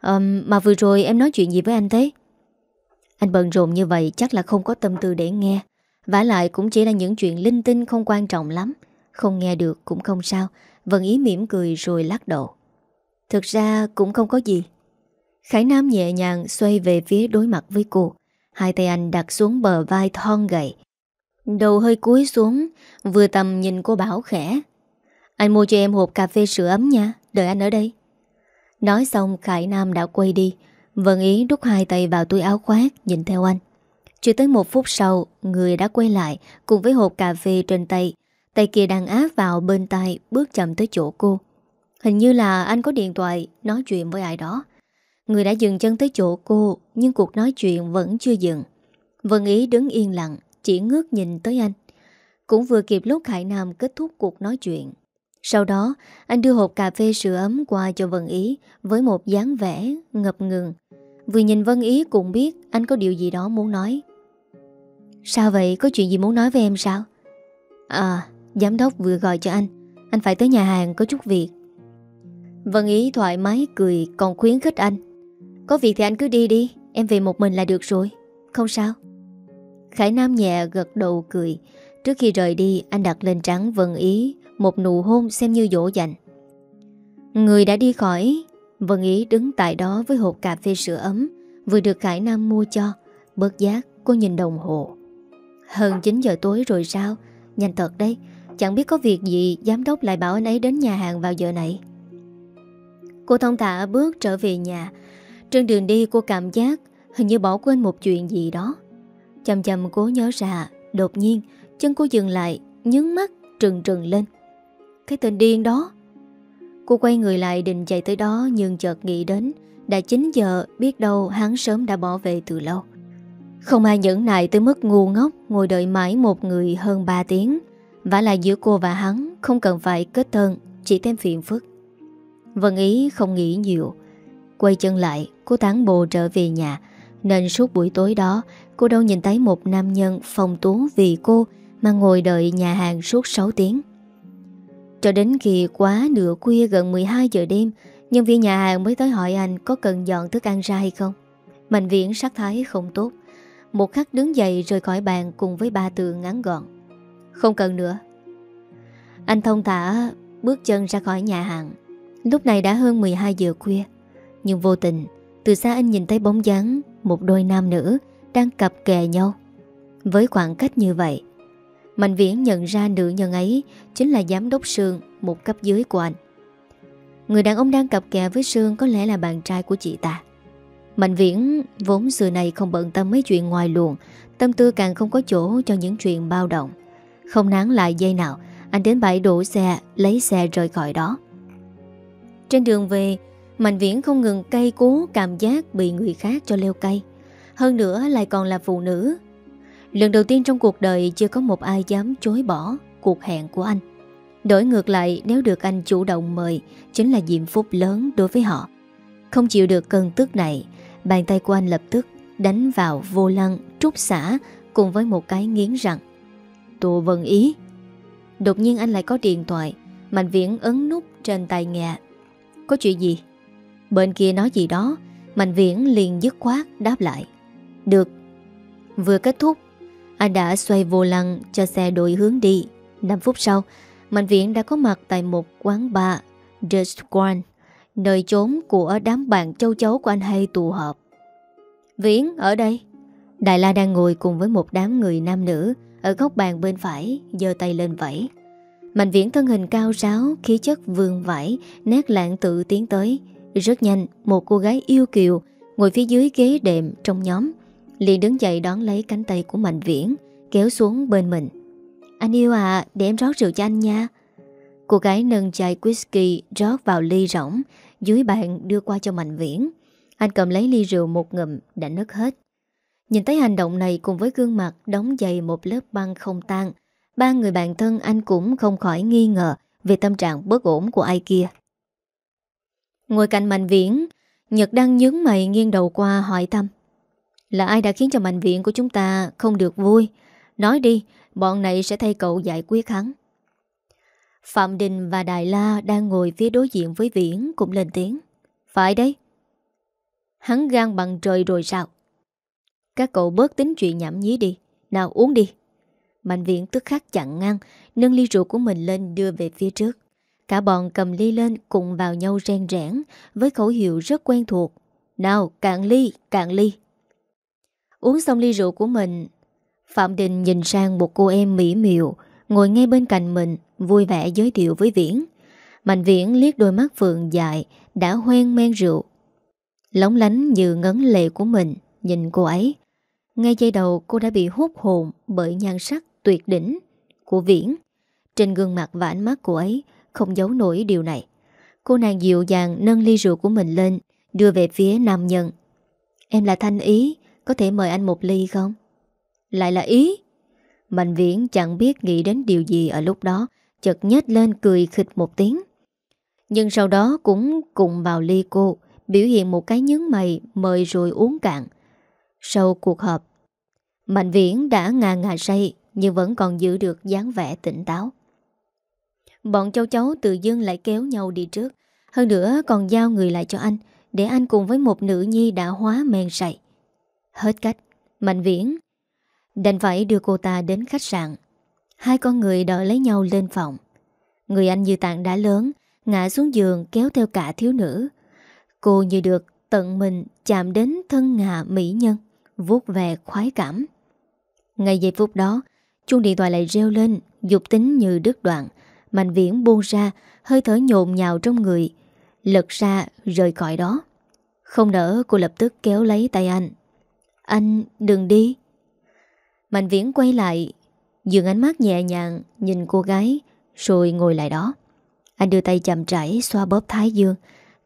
À, Mà vừa rồi em nói chuyện gì với anh thế? Anh bận rộn như vậy Chắc là không có tâm tư để nghe. Vả lại cũng chỉ là những chuyện linh tinh Không quan trọng lắm. Không nghe được cũng không sao. Vẫn ý mỉm cười rồi lắc đầu. Thực ra cũng không có gì. Khải Nam nhẹ nhàng xoay về phía đối mặt với cô. Hai tay anh đặt xuống bờ vai thon gậy Đầu hơi cúi xuống, Vừa tầm nhìn cô bảo khẽ. Anh mua cho em hộp cà phê sữa ấm nha, Đợi anh ở đây. Nói xong, Khải Nam đã quay đi. Vân Ý đút hai tay vào túi áo khoác, Nhìn theo anh. Chưa tới một phút sau, Người đã quay lại Cùng với hộp cà phê trên tay. Tay kia đang áp vào bên tay Bước chậm tới chỗ cô. Hình như là anh có điện thoại Nói chuyện với ai đó. Người đã dừng chân tới chỗ cô Nhưng cuộc nói chuyện vẫn chưa dừng. Vân Ý đứng yên lặng Chỉ ngước nhìn tới anh. Cũng vừa kịp lúc Hải Nam kết thúc cuộc nói chuyện. Sau đó Anh đưa hộp cà phê sữa ấm qua cho Vân Ý Với một dáng vẻ ngập ngừng. Vừa nhìn Vân Ý cũng biết Anh có điều gì đó muốn nói. Sao vậy? Có chuyện gì muốn nói với em sao? À, giám đốc vừa gọi cho anh. Anh phải tới nhà hàng có chút việc. Vân Ý thoải mái cười Còn khuyến khích anh có việc thì anh cứ đi đi, Em về một mình là được rồi. Không sao. Khải Nam nhẹ gật đầu cười. Trước khi rời đi, anh đặt lên trắng Vân Ý, Một nụ hôn xem như dỗ dành. Người đã đi khỏi, Vân Ý đứng tại đó với hộp cà phê sữa ấm, Vừa được Khải Nam mua cho. Bớt giác, cô nhìn đồng hồ. Hơn 9 giờ tối rồi sao? Nhanh thật đấy, Chẳng biết có việc gì, Giám đốc lại bảo anh ấy đến nhà hàng vào giờ này. Cô thông thả bước trở về nhà trên đường đi, cô cảm giác Hình như bỏ quên một chuyện gì đó. Chầm chầm cố nhớ ra, Đột nhiên, chân cô dừng lại Nhấn mắt, trừng trừng lên. Cái tên điên đó. Cô quay người lại định chạy tới đó, Nhưng chợt nghĩ đến, Đã 9 giờ, biết đâu hắn sớm đã bỏ về từ lâu. Không ai nhẫn nại tới mức ngu ngốc, Ngồi đợi mãi một người hơn 3 tiếng. Và lại giữa cô và hắn, Không cần phải kết thân, Chỉ thêm phiền phức. Vân ý không nghĩ nhiều Quay chân lại, Cô tán bộ trở về nhà. Nên suốt buổi tối đó, Cô đâu nhìn thấy một nam nhân phòng tú vì cô Mà ngồi đợi nhà hàng suốt 6 tiếng. Cho đến khi quá nửa khuya gần 12 giờ đêm, Nhân viên nhà hàng mới tới hỏi anh Có cần dọn thức ăn ra hay không. Mạnh viễn sắc thái không tốt. Một khắc đứng dậy rời khỏi bàn Cùng với ba từ ngắn gọn. Không cần nữa. Anh thông thả bước chân ra khỏi nhà hàng. Lúc này đã hơn 12 giờ khuya. Nhưng vô tình, từ xa anh nhìn thấy bóng dáng Một đôi nam nữ Đang cặp kè nhau. Với khoảng cách như vậy, Mạnh viễn nhận ra nữ nhân ấy Chính là giám đốc Sương, Một cấp dưới của anh. Người đàn ông đang cặp kè với Sương Có lẽ là bạn trai của chị ta. Mạnh viễn vốn xưa này không bận tâm mấy chuyện ngoài luồng, Tâm tư càng không có chỗ cho những chuyện bao động. Không nán lại dây nào, Anh đến bãi đổ xe, Lấy xe rời khỏi đó. Trên đường về Mạnh viễn không ngừng cay cú cảm giác bị người khác cho leo cây. Hơn nữa lại còn là phụ nữ. Lần đầu tiên trong cuộc đời chưa có một ai dám chối bỏ cuộc hẹn của anh. Đổi ngược lại, nếu được anh chủ động mời, Chính là diệm phúc lớn đối với họ. Không chịu được cơn tức này, Bàn tay của anh lập tức đánh vào vô lăng trúc xả Cùng với một cái nghiến răng. Tụ vần ý. Đột nhiên anh lại có điện thoại. Mạnh viễn ấn nút trên tay nghe. Có chuyện gì? Bên kia nói gì đó Mạnh viễn liền dứt khoát đáp lại Được Vừa kết thúc Anh đã xoay vô lăng cho xe đổi hướng đi 5 phút sau Mạnh viễn đã có mặt tại một quán bar The Squan nơi trốn của đám bạn châu chấu của anh hay tụ họp. Viễn, ở đây. Đại La đang ngồi cùng với một đám người nam nữ ở góc bàn bên phải, giơ tay lên vẫy. Mạnh viễn thân hình cao ráo, khí chất vương vải, nét lạng tự tiến tới. Rất nhanh, một cô gái yêu kiều ngồi phía dưới ghế đệm trong nhóm. liền đứng dậy đón lấy cánh tay của Mạnh viễn, kéo xuống bên mình. Anh yêu à, để em rót rượu cho anh nha. Cô gái nâng chai whisky rót vào ly rỗng, dưới bàn đưa qua cho Mạnh viễn. Anh cầm lấy ly rượu một ngụm đã nứt hết. Nhìn thấy hành động này cùng với gương mặt đóng dày một lớp băng không tan, ba người bạn thân anh cũng không khỏi nghi ngờ về tâm trạng bất ổn của ai kia. Ngồi cạnh Mạnh Viễn, Nhật đang nhướng mày nghiêng đầu qua hỏi thăm. Là ai đã khiến cho Mạnh Viễn của chúng ta không được vui? Nói đi, bọn này sẽ thay cậu giải quyết hắn. Phạm Đình và Đại La đang ngồi phía đối diện với Viễn cũng lên tiếng. Phải đấy. Hắn gan bằng trời rồi sao? Các cậu bớt tính chuyện nhảm nhí đi Nào uống đi Mạnh viện tức khắc chặn ngang Nâng ly rượu của mình lên đưa về phía trước Cả bọn cầm ly lên cùng vào nhau ren rẽn Với khẩu hiệu rất quen thuộc. Nào cạn ly, cạn ly. Uống xong ly rượu của mình Phạm Đình nhìn sang một cô em mỹ miều Ngồi ngay bên cạnh mình Vui vẻ giới thiệu với Viễn. Mạnh Viễn liếc đôi mắt phượng dài Đã hoen men rượu. Lóng lánh như ngấn lệ của mình Nhìn cô ấy. Ngay giây đầu cô đã bị hút hồn Bởi nhan sắc tuyệt đỉnh Của Viễn. Trên gương mặt và ánh mắt cô ấy không giấu nổi điều này. Cô nàng dịu dàng nâng ly rượu của mình lên, Đưa về phía nam nhân. Em là Thanh Ý, Có thể mời anh một ly không? Lại là Ý. Mạnh Viễn chẳng biết nghĩ đến điều gì ở lúc đó, Chợt nhét lên cười khịch một tiếng. Nhưng sau đó cũng cùng vào ly cô, Biểu hiện một cái nhướng mày, Mời rồi uống cạn. Sau cuộc họp, Mạnh Viễn đã ngà ngà say Nhưng vẫn còn giữ được dáng vẻ tỉnh táo. Bọn cháu cháu tự dưng lại kéo nhau đi trước. Hơn nữa còn giao người lại cho anh Để anh cùng với một nữ nhi đã hóa men sậy. Hết cách Mạnh Viễn. Đành phải đưa cô ta đến khách sạn. Hai con người đợi lấy nhau lên phòng. Người anh như tạng đã lớn Ngã xuống giường kéo theo cả thiếu nữ. Cô như được tận mình chạm đến thân ngà mỹ nhân vuốt về khoái cảm. Ngay giây phút đó, chuông điện thoại lại reo lên, dục tính như đứt đoạn. Mạnh viễn buông ra, hơi thở nhộn nhào trong người, lật ra rời khỏi đó. Không đỡ cô lập tức kéo lấy tay anh. Anh đừng đi. Mạnh viễn quay lại, Dường ánh mắt nhẹ nhàng nhìn cô gái, rồi ngồi lại đó. Anh đưa tay chậm rãi xoa bóp thái dương,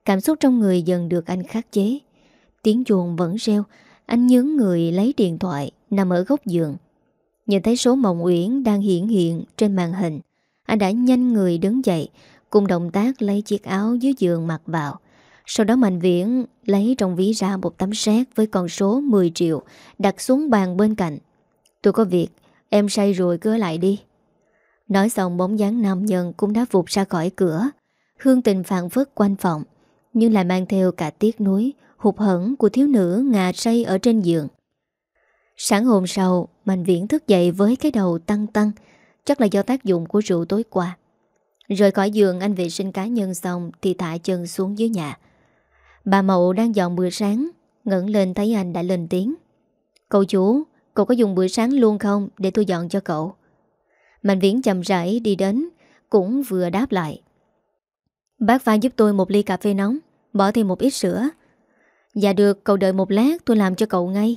cảm xúc trong người dần được anh khắc chế. Tiếng chuồng vẫn reo, anh nhướng người lấy điện thoại Nằm ở góc giường Nhìn thấy số Mộng Uyển đang hiện hiện trên màn hình anh đã nhanh người đứng dậy Cùng động tác lấy chiếc áo dưới giường mặc vào. Sau đó Mạnh Viễn lấy trong ví ra một tấm xét với con số 10 triệu Đặt xuống bàn bên cạnh. Tôi có việc Em say rồi cứ lại đi. Nói xong bóng dáng nam nhân cũng đã vụt ra khỏi cửa. Hương tình phản phức quanh phòng Nhưng lại mang theo cả tiếc nuối hụt hẫn của thiếu nữ ngà say ở trên giường. Sáng hôm sau, Mạnh Viễn thức dậy với cái đầu tăng tăng, chắc là do tác dụng của rượu tối qua. Rời khỏi giường anh vệ sinh cá nhân xong thì thả chân xuống dưới nhà. Bà Mậu đang dọn bữa sáng, ngẩng lên thấy anh đã lên tiếng. Cậu chú, cậu có dùng bữa sáng luôn không để tôi dọn cho cậu? Mạnh Viễn chậm rãi đi đến, cũng vừa đáp lại. Bác pha giúp tôi một ly cà phê nóng, bỏ thêm một ít sữa. Dạ được cậu đợi một lát tôi làm cho cậu ngay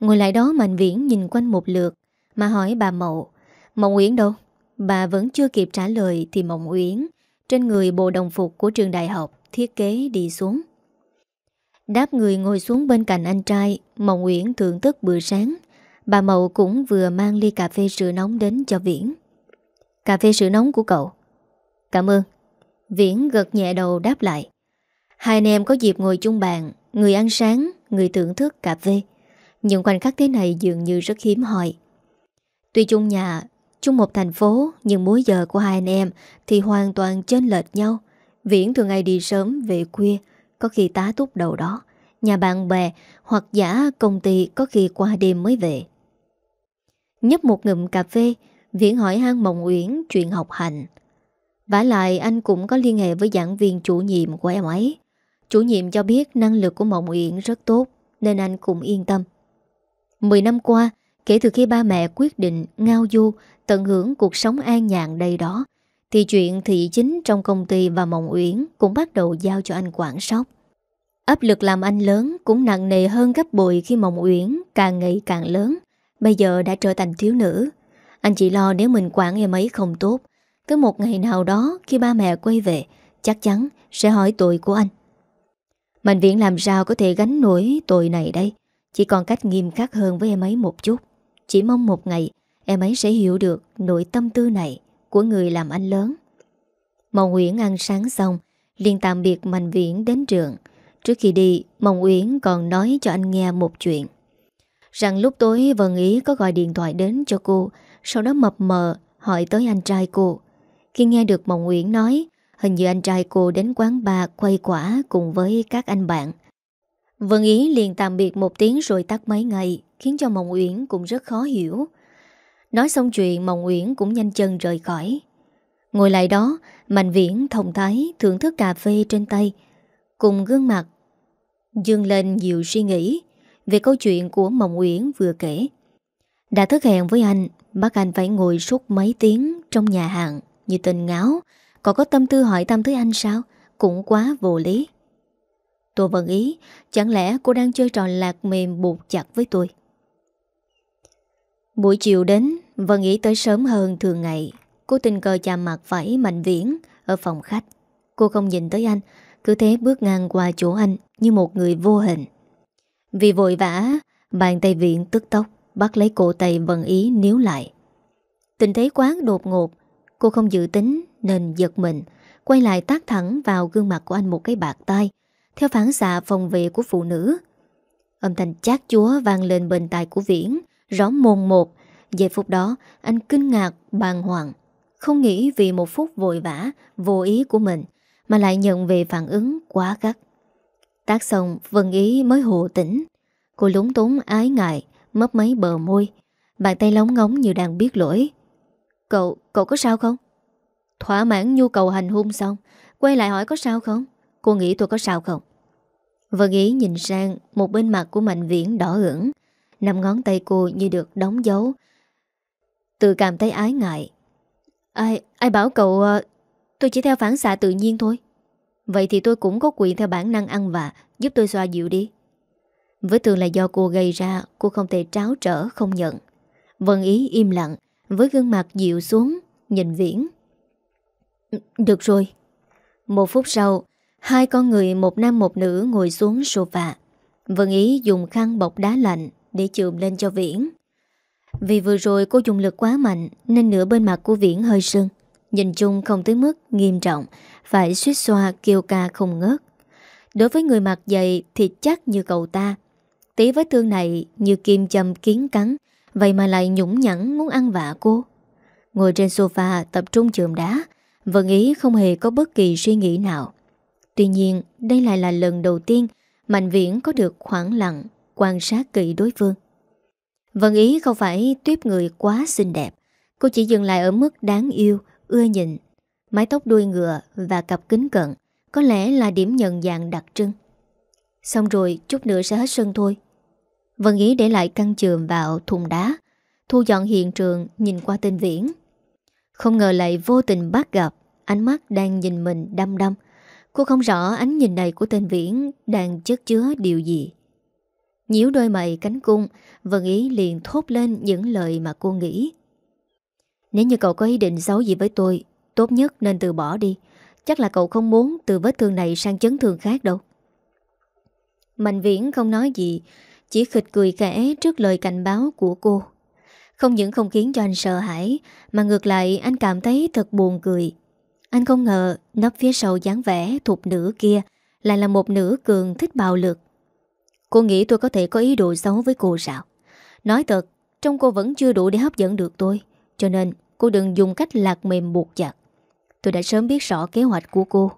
Ngồi lại đó Mạnh Viễn nhìn quanh một lượt Mà hỏi bà Mậu Mộng Uyển đâu? Bà vẫn chưa kịp trả lời thì Mộng Uyển Trên người bộ đồng phục của trường đại học Thiết kế đi xuống. Đáp người ngồi xuống bên cạnh anh trai Mộng Uyển thưởng thức bữa sáng. Bà Mậu cũng vừa mang ly cà phê sữa nóng đến cho Viễn. Cà phê sữa nóng của cậu. Cảm ơn. Viễn gật nhẹ đầu đáp lại. Hai anh em có dịp ngồi chung bàn Người ăn sáng, người thưởng thức cà phê. Những khoảnh khắc thế này dường như rất hiếm hoi. Tuy chung nhà, chung một thành phố Nhưng múi giờ của hai anh em Thì hoàn toàn chênh lệch nhau Viễn thường ngày đi sớm về khuya Có khi tá túc đầu đó Nhà bạn bè hoặc giả công ty Có khi qua đêm mới về Nhấp một ngụm cà phê Viễn hỏi hang Mộng Uyển chuyện học hành vả lại anh cũng có liên hệ với giảng viên chủ nhiệm của em ấy. Chủ nhiệm cho biết năng lực của Mộng Uyển rất tốt nên anh cũng yên tâm. Mười năm qua, kể từ khi ba mẹ quyết định ngao du tận hưởng cuộc sống an nhàn đây đó, thì chuyện thị chính trong công ty và Mộng Uyển cũng bắt đầu giao cho anh quản sóc. Áp lực làm anh lớn cũng nặng nề hơn gấp bội khi Mộng Uyển càng ngày càng lớn, bây giờ đã trở thành thiếu nữ. Anh chỉ lo nếu mình quản em ấy không tốt, tới một ngày nào đó khi ba mẹ quay về, chắc chắn sẽ hỏi tội của anh. Mạnh viện làm sao có thể gánh nổi tội này đây Chỉ còn cách nghiêm khắc hơn với em ấy một chút Chỉ mong một ngày Em ấy sẽ hiểu được nỗi tâm tư này Của người làm anh lớn Mộng Uyển ăn sáng xong liền tạm biệt Mạnh Viễn đến trường Trước khi đi Mộng Uyển còn nói cho anh nghe một chuyện Rằng lúc tối Vân Ý có gọi điện thoại đến cho cô Sau đó mập mờ hỏi tới anh trai cô Khi nghe được Mộng Uyển nói Hình như anh trai cô đến quán bar quay quả cùng với các anh bạn. Vân Ý liền tạm biệt một tiếng rồi tắt mấy ngày, khiến cho Mộng Uyển cũng rất khó hiểu. Nói xong chuyện Mộng Uyển cũng nhanh chân rời khỏi. Ngồi lại đó, Mạnh Viễn thông thái thưởng thức cà phê trên tay, cùng gương mặt dương lên nhiều suy nghĩ về câu chuyện của Mộng Uyển vừa kể. Đã thức hẹn với anh, bắt anh phải ngồi suốt mấy tiếng trong nhà hàng như tình ngáo, còn có tâm tư hỏi tâm tới anh sao Cũng quá vô lý Tôi vẫn ý Chẳng lẽ cô đang chơi trò lạc mềm buộc chặt với tôi Buổi chiều đến Vân nghĩ tới sớm hơn thường ngày. Cô tình cờ chạm mặt phải mạnh viễn Ở phòng khách. Cô không nhìn tới anh Cứ thế bước ngang qua chỗ anh Như một người vô hình. Vì vội vã Bàn tay viện tức tốc Bắt lấy cổ tay Vân ý níu lại. Tình thế quá đột ngột Cô không dự tính nên giật mình, quay lại tác thẳng vào gương mặt của anh một cái bạc tay, theo phản xạ phòng vệ của phụ nữ. Âm thanh chát chúa vang lên bên tai của Viễn, rõ mồn một. Giây phút đó, anh kinh ngạc, bàng hoàng, không nghĩ vì một phút vội vã, vô ý của mình, mà lại nhận về phản ứng quá gắt. Tác xong, Vân Ý mới hộ tỉnh. Cô lúng túng ái ngại, mấp mấy bờ môi, bàn tay lóng ngóng như đang biết lỗi. Cậu, cậu có sao không? Thỏa mãn nhu cầu hành hung xong Quay lại hỏi có sao không Cô nghĩ tôi có sao không Vân ý nhìn sang một bên mặt của Mạnh Viễn đỏ ửng Năm ngón tay cô như được đóng dấu. Tự cảm thấy ái ngại. Ai ai bảo cậu uh, Tôi chỉ theo phản xạ tự nhiên thôi? Vậy thì tôi cũng có quyền theo bản năng ăn vạ Giúp tôi xoa dịu đi. Với thường là do cô gây ra Cô không thể tráo trở không nhận. Vân ý im lặng Với gương mặt dịu xuống Nhìn Viễn. Được rồi. Một phút sau, hai con người một nam một nữ ngồi xuống sofa. Vân Ý dùng khăn bọc đá lạnh để chườm lên cho Viễn. Vì vừa rồi cô dùng lực quá mạnh nên nửa bên mặt của Viễn hơi sưng. Nhìn chung không tới mức nghiêm trọng, phải suýt xoa kêu ca không ngớt. Đối với người mặt dày thì chắc như cậu ta. Tí vết thương này như kim châm kiến cắn, vậy mà lại nhũng nhẫn muốn ăn vạ cô. Ngồi trên sofa tập trung chườm đá, vẫn Ý không hề có bất kỳ suy nghĩ nào. Tuy nhiên, đây lại là lần đầu tiên Mạnh Viễn có được khoảng lặng, quan sát kỹ đối phương. Vân Ý không phải tuyếp người quá xinh đẹp. Cô chỉ dừng lại ở mức đáng yêu, ưa nhìn. Mái tóc đuôi ngựa và cặp kính cận có lẽ là điểm nhận dạng đặc trưng. Xong rồi, chút nữa sẽ hết sân thôi. Vân Ý để lại căn trường vào thùng đá, thu dọn hiện trường nhìn qua tên Viễn. Không ngờ lại vô tình bắt gặp Ánh mắt đang nhìn mình đăm đăm Cô không rõ ánh nhìn này của tên Viễn Đang chất chứa điều gì Nhíu đôi mày cánh cung, Vân Ý liền thốt lên những lời mà cô nghĩ. Nếu như cậu có ý định xấu gì với tôi, Tốt nhất nên từ bỏ đi. Chắc là cậu không muốn từ vết thương này sang chấn thương khác đâu. Mạnh Viễn không nói gì, Chỉ khịch cười khẽ trước lời cảnh báo của cô. Không những không khiến cho anh sợ hãi, Mà ngược lại anh cảm thấy thật buồn cười. Anh không ngờ Nấp phía sau dáng vẻ thuộc nữ kia Lại là một nữ cường thích bạo lực. Cô nghĩ tôi có thể có ý đồ xấu với cô sao? Nói thật Trong cô vẫn chưa đủ để hấp dẫn được tôi, Cho nên cô đừng dùng cách lạc mềm buộc chặt. Tôi đã sớm biết rõ kế hoạch của cô.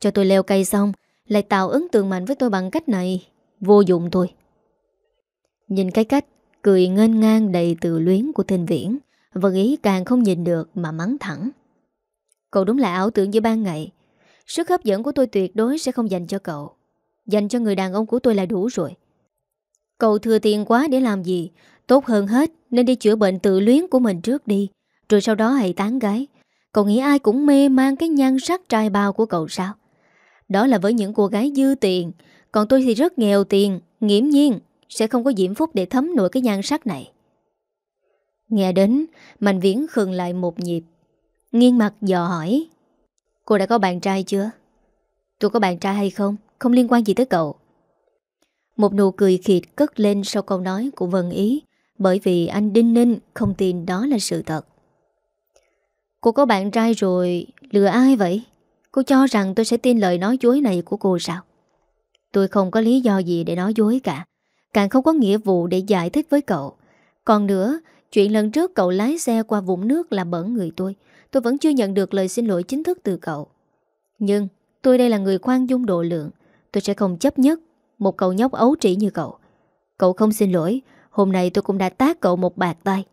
Cho tôi leo cây xong, Lại tạo ấn tượng mạnh với tôi bằng cách này. Vô dụng thôi. Nhìn cái cách Cười ngên ngang đầy tự luyến của tên Viễn Vân Ý càng không nhìn được mà mắng thẳng. Cậu đúng là ảo tưởng giữa ban ngày. Sức hấp dẫn của tôi tuyệt đối sẽ không dành cho cậu. Dành cho người đàn ông của tôi là đủ rồi. Cậu thừa tiền quá để làm gì? Tốt hơn hết, Nên đi chữa bệnh tự luyến của mình trước đi, Rồi sau đó hãy tán gái. Cậu nghĩ ai cũng mê mang cái nhan sắc trai bao của cậu sao? Đó là với những cô gái dư tiền. Còn tôi thì rất nghèo tiền, Nghiễm nhiên, Sẽ không có diễm phúc để thấm nổi cái nhan sắc này. Nghe đến, Mạnh viễn khừng lại một nhịp. Nghiêng mặt dò hỏi, Cô đã có bạn trai chưa? Tôi có bạn trai hay không? Không liên quan gì tới cậu. Một nụ cười khịt cất lên sau câu nói của Vân Ý, Bởi vì anh Đinh Ninh không tin đó là sự thật. Cô có bạn trai rồi, Lừa ai vậy? Cô cho rằng tôi sẽ tin lời nói dối này của cô sao? Tôi không có lý do gì để nói dối cả, Càng không có nghĩa vụ để giải thích với cậu. Còn nữa, Chuyện lần trước cậu lái xe qua vũng nước là bẩn người tôi Tôi vẫn chưa nhận được lời xin lỗi chính thức từ cậu. Nhưng, tôi đây là người khoan dung độ lượng Tôi sẽ không chấp nhất. Một cậu nhóc ấu trĩ như cậu. Cậu không xin lỗi, Hôm nay tôi cũng đã tác cậu một bạc tay.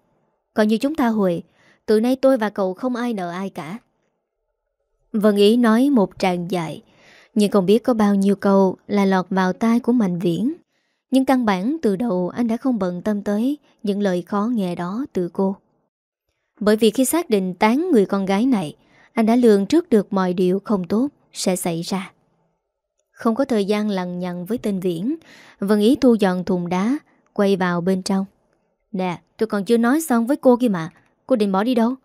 Còn như chúng ta Huệ Từ nay tôi và cậu không ai nợ ai cả. Vân Ý nói một tràng dài, Nhưng không biết có bao nhiêu câu Là lọt vào tai của Mạnh Viễn. Nhưng căn bản từ đầu anh đã không bận tâm tới Những lời khó nghe đó từ cô. Bởi vì khi xác định tán người con gái này, Anh đã lường trước được mọi điều không tốt Sẽ xảy ra. Không có thời gian lằng nhằng với tên Viễn. Vân Ý thu dọn thùng đá, Quay vào bên trong. Nè, tôi còn chưa nói xong với cô kia mà, Cô định bỏ đi đâu?